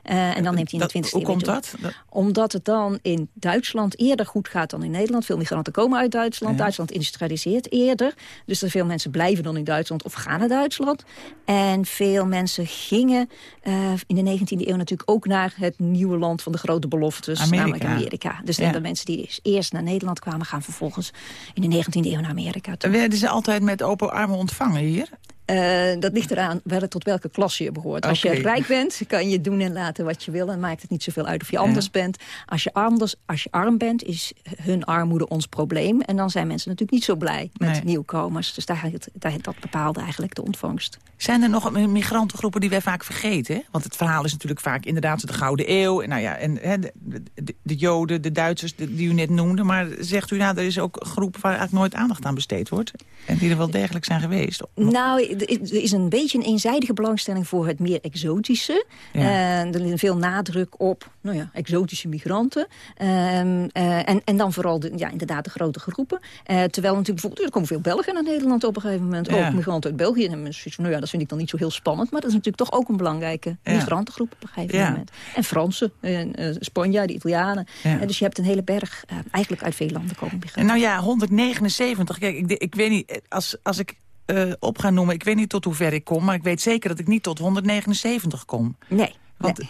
L: Eh, en dan neemt hij in de
F: Dat-
L: 20e
F: hoe
L: eeuw
F: komt
L: weer
F: dat?
L: Omdat het dan in Duitsland eerder goed gaat dan in Nederland. Veel migranten komen uit Duitsland.
F: Ja.
L: Duitsland industrialiseert eerder. Dus er veel mensen blijven dan in Duitsland of gaan naar Duitsland. En veel mensen gingen eh, in de 19e eeuw natuurlijk ook naar het nieuwe land van de grote beloftes.
F: Amerika.
L: Namelijk Amerika. Dus
F: Ja.
L: de mensen die eerst naar Nederland kwamen, gaan vervolgens in de 19e eeuw naar Amerika toe.
F: Werden ze altijd met open armen ontvangen hier?
L: Eh, dat ligt eraan wel, tot welke klasse je behoort. Als je rijk bent, kan je doen en laten wat je wil. En maakt het niet zoveel uit of je anders bent. Als je, anders, als je arm bent, is hun armoede ons probleem. En dan zijn mensen natuurlijk niet zo blij met
F: Nee.
L: nieuwkomers. Dus daar, daar, dat bepaalde eigenlijk de ontvangst.
F: Zijn er nog migrantengroepen die wij vaak vergeten? Want het verhaal is natuurlijk vaak inderdaad de Gouden Eeuw. En, nou ja, en hè, de, de, de Joden, de Duitsers die u net noemde. Maar zegt u, nou, er is ook groepen waar eigenlijk nooit aandacht aan besteed wordt. En die er wel degelijk zijn geweest.
L: Nou, er is- is een beetje een eenzijdige belangstelling voor het meer exotische.
F: Ja.
L: Eh, er ligt veel nadruk op nou ja, exotische migranten. Ehm, eh, en, en dan vooral de, ja, inderdaad de grote groepen. Eh, terwijl natuurlijk bijvoorbeeld, er komen veel Belgen naar Nederland op een gegeven moment.
F: Ja.
L: Ook migranten uit België. En mensen nou ja, dat vind ik dan niet zo heel spannend. Maar dat is natuurlijk toch ook een belangrijke
F: Ja.
L: migrantengroep op een gegeven moment. En Fransen, en, eh, Spanjaarden, Italianen. Dus je hebt een hele berg, eigenlijk uit veel landen komen migranten.
F: En nou ja, 179. Kijk, ik, ik weet niet, als, als ik eh, op ga noemen... ik weet niet tot hoe ver ik kom... maar ik weet zeker dat ik niet tot 179 kom.
L: Nee.
F: Want,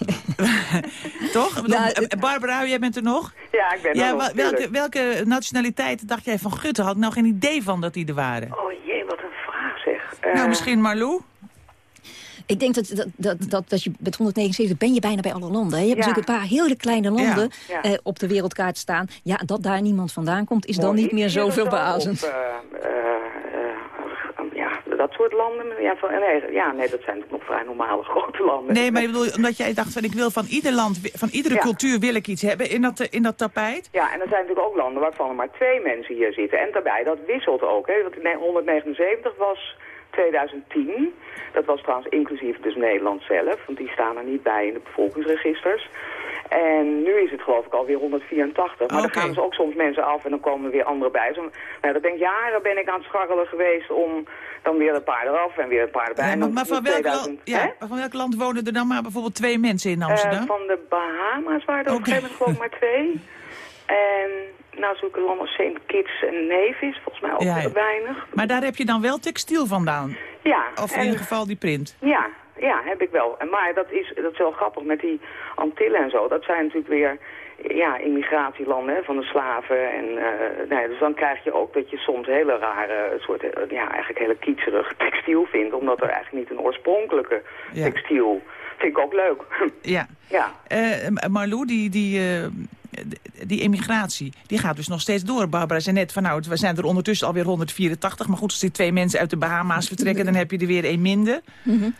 F: toch?
L: Nou,
F: eh, Barbara, jij bent er nog?
K: Ja, ik ben er
F: Ja,
K: nog,
F: welke, welke nationaliteit dacht jij van Gutten? Had ik nou geen idee van dat die er waren.
K: Oh jee, wat een vraag zeg. Eh,
F: nou, misschien Marlou?
L: Ik denk dat, dat, dat, dat, dat je met 179 ben je bijna bij alle landen. hè. Je hebt
K: Ja.
L: natuurlijk een paar hele kleine landen
K: Ja.
L: eh, op de wereldkaart staan. Ja, dat daar niemand vandaan komt, is dan niet meer
K: Mauritius
L: zo
K: of
L: verbazend.
K: Dat soort landen. Ja, van, nee, ja, nee, dat zijn nog vrij normale grote landen.
F: Nee, maar ik bedoel, omdat jij dacht van ik wil van ieder land, van iedere
K: Ja.
F: cultuur wil ik iets hebben in dat, in dat tapijt.
K: Ja, en er zijn natuurlijk ook landen waarvan er maar twee mensen hier zitten. En daarbij, dat wisselt ook. Hè. Want in 179 was 2010. Dat was trouwens inclusief dus Nederland zelf. Want die staan er niet bij in de bevolkingsregisters. En nu is het geloof ik alweer 184. Maar dan gaan dus ook soms mensen af en dan komen er weer anderen bij. Zo, nou, dat denk ik, jaren ben ik aan het scharrelen geweest om dan weer een paar eraf en weer een paar erbij.
F: Ja,
K: En
F: maar, maar van, welk
K: 2000,
F: land, ja, van welk land wonen er dan maar bijvoorbeeld twee mensen in
K: Eh,
F: Amsterdam?
K: van de Bahama's waren er op een gegeven moment geloof ik maar twee. En nou zulke landen als St. Kitts en Nevis, volgens mij ook
F: Ja, ja.
K: weinig.
F: Maar daar heb je dan wel textiel vandaan?
K: Ja,
F: Of in
K: en-
F: ieder geval die print?
K: Ja, ja, heb ik wel. Maar dat is, dat is wel grappig met die Antillen en zo. Dat zijn natuurlijk weer ja, immigratielanden hè, van de slaven. En, nou ja, dus dan krijg je ook dat je soms hele rare, soort, eh, ja, eigenlijk hele kietserige textiel vindt. Omdat er eigenlijk niet een oorspronkelijke
F: Ja.
K: textiel... Vind ik ook leuk.
F: Ja.
K: Ja.
F: Marlou, die, die, die emigratie, die gaat dus nog steeds door. Barbara zei net van nou, we zijn er ondertussen alweer 184. Maar goed, als die twee mensen uit de Bahama's vertrekken... dan heb je er weer één minder.
L: Mhm.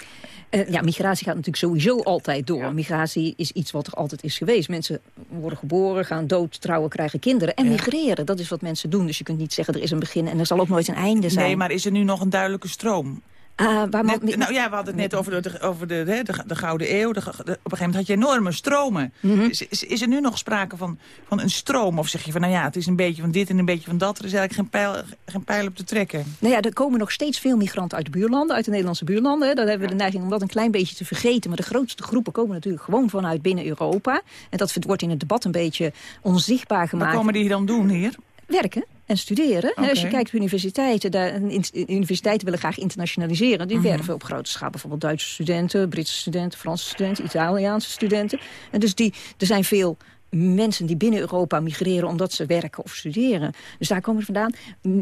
L: Eh, ja, migratie gaat natuurlijk sowieso altijd door. Migratie is iets wat er altijd is geweest. Mensen worden geboren, gaan dood, trouwen, krijgen kinderen. En migreren, dat is wat mensen doen. Dus je kunt niet zeggen er is een begin en er zal ook nooit een einde zijn.
F: Nee, maar is er nu nog een duidelijke stroom?
L: Waar
F: Net- nou ja, we hadden het net over de, over de, de, de Gouden Eeuw. Op een gegeven moment had je enorme stromen.
L: Mhm.
F: is, is, is er nu nog sprake van, van een stroom? Of zeg je van, nou ja, het is een beetje van dit en een beetje van dat. Er is eigenlijk geen pijl, geen pijl op te trekken.
L: Nou ja, er komen nog steeds veel migranten uit de buurlanden, uit de Nederlandse buurlanden. hè. Hebben we de neiging om dat een klein beetje te vergeten. Maar de grootste groepen komen natuurlijk gewoon vanuit binnen Europa. En dat wordt in het debat een beetje onzichtbaar gemaakt.
F: Wat komen die dan doen hier?
L: Werken en studeren. Hè, Als je kijkt universiteiten, daar, universiteiten willen graag internationaliseren. Die
F: Mhm.
L: werven op grote schaal bijvoorbeeld Duitse studenten, Britse studenten, Franse studenten, Italiaanse studenten. En dus die, er zijn veel mensen die binnen Europa migreren omdat ze werken of studeren. Dus daar komen ze vandaan.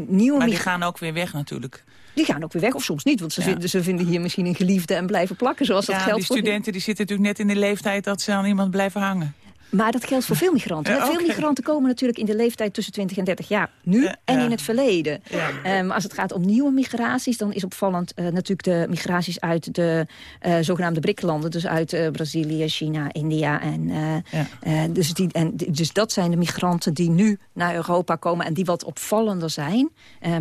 L: Nieuwe
F: Maar die gaan ook weer weg natuurlijk.
L: die gaan ook weer weg, of soms niet. Want ze,
F: Ja.
L: vinden, ze vinden hier misschien een geliefde en blijven plakken. Zoals dat
F: ja,
L: geldt
F: die
L: voor
F: studenten die zitten natuurlijk net in de leeftijd dat ze aan iemand blijven hangen.
L: Maar dat geldt voor veel migranten. Veel migranten komen natuurlijk in de leeftijd tussen 20 en 30 jaar. Nu en in het verleden. Ehm, als het gaat om nieuwe migraties, dan is opvallend eh, natuurlijk de migraties uit de eh, zogenaamde BRIC-landen. Dus uit eh, Brazilië, China, India. En, dus, die, en, dus dat zijn de migranten die nu naar Europa komen en die wat opvallender zijn.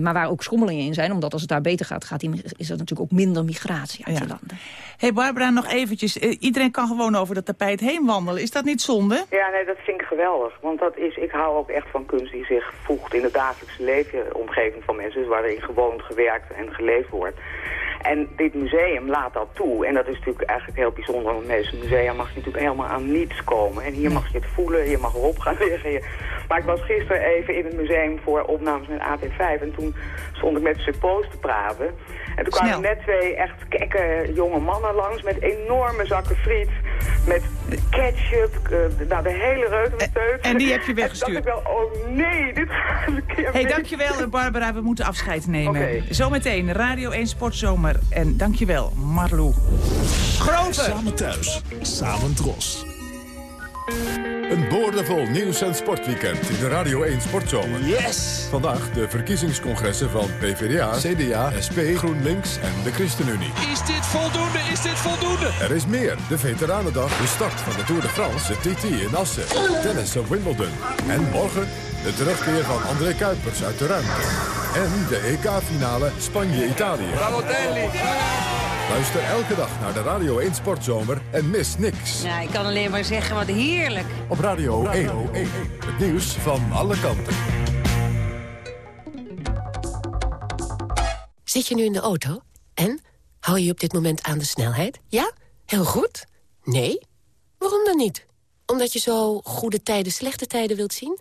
L: Maar waar ook schommelingen in zijn. Omdat als het daar beter gaat, gaat die, is er natuurlijk ook minder migratie uit die landen.
F: hey Barbara, nog eventjes. Iedereen kan gewoon over dat tapijt heen wandelen. Is dat niet zonde?
K: Ja, nee, dat vind ik geweldig. Want dat is, ik hou ook echt van kunst die zich voegt in de dagelijkse leven, omgeving van mensen. Dus waarin gewoond, gewerkt en geleefd wordt. En dit museum laat dat toe. En dat is natuurlijk eigenlijk heel bijzonder. Want musea mag je natuurlijk helemaal aan niets komen. En hier mag je het voelen, je mag erop gaan liggen. Maar ik was gisteren even in het museum voor opnames met AT5. En toen stond ik met Suppost te praten. En toen kwamen
F: Snel.
K: net twee echt kekke jonge mannen langs met enorme zakken friet. Met ketchup, eh, nou de hele reutemeteut.
F: en die heb je
K: En
F: weggestuurd?
K: toen dacht ik wel, oh nee, dit gaat een keer
F: hey, dankjewel eh, Barbara. We moeten afscheid nemen.
K: Oké.
F: Zometeen Radio 1 Sportzomer. En dankjewel Marlou. Grove!
E: Samen thuis, samen dros. Een boordevol nieuws- en sportweekend in de Radio 1 Sportzomer. Yes! Vandaag de verkiezingscongressen van PvdA, CDA, SP, GroenLinks en de ChristenUnie.
M: Is dit voldoende? Is dit voldoende?
E: Er is meer. De Veteranendag, de start van de Tour de France, de TT in Assen, tennis op Wimbledon. En morgen de terugkeer van André Kuipers uit de ruimte. En de EK-finale Spanje-Italië. Luister elke dag naar de Radio 1 Sportzomer en mis niks.
N: Ja, ik kan alleen maar zeggen, wat heerlijk.
E: Op Radio 1. Het nieuws van alle kanten.
O: Zit je nu in de auto? En? Hou je op dit moment aan de snelheid? Ja? Heel goed? Nee? Waarom dan niet? Omdat je zo goede tijden, slechte tijden wilt zien?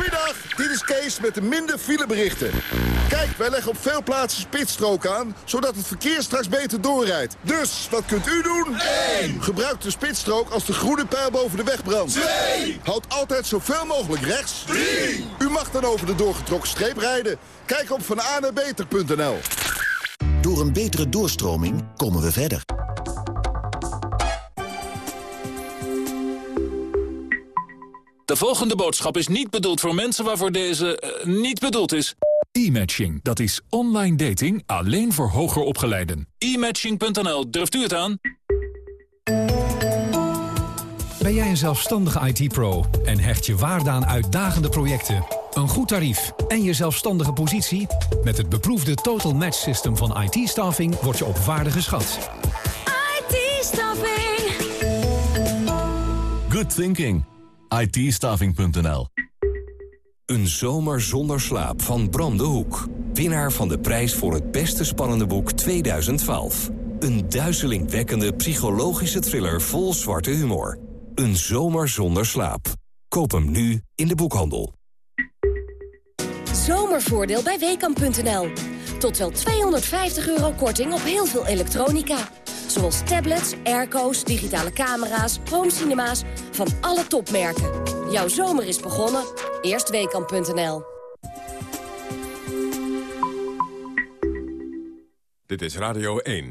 P: Kees met de minder fileberichten. Kijk, wij leggen op veel plaatsen spitsstrook aan, zodat het verkeer straks beter doorrijdt. Dus, wat kunt u doen? 1. Gebruik de spitsstrook als de groene pijl boven de weg brandt. 2. Houd altijd zoveel mogelijk rechts. 3. U mag dan over de doorgetrokken streep rijden. Kijk op vananebeter.nl.
Q: Door een betere doorstroming komen we verder.
M: De volgende boodschap is niet bedoeld voor mensen waarvoor deze eh, niet bedoeld is.
R: E-matching, dat is online dating alleen voor hoger opgeleiden.
M: E-matching.nl, durft u het aan?
S: Ben jij een zelfstandige IT-pro en hecht je waarde aan uitdagende projecten, een goed tarief en je zelfstandige positie? Met het beproefde Total Match System van IT-staffing word je op waarde geschat.
T: IT-staffing.
U: Good thinking. IT-staffing.nl
V: Een zomer zonder slaap van Bram de Hoek. Winnaar van de prijs voor het beste spannende boek 2012. Een duizelingwekkende psychologische thriller vol zwarte humor. Een zomer zonder slaap. Koop hem nu in de boekhandel.
W: Zomervoordeel bij Weekamp.nl. Tot wel 250 euro korting op heel veel elektronica. Zoals tablets, airco's, digitale camera's, homecinema's van alle topmerken. Jouw zomer is begonnen. Eerst Weekamp.nl.
U: Dit is Radio 1.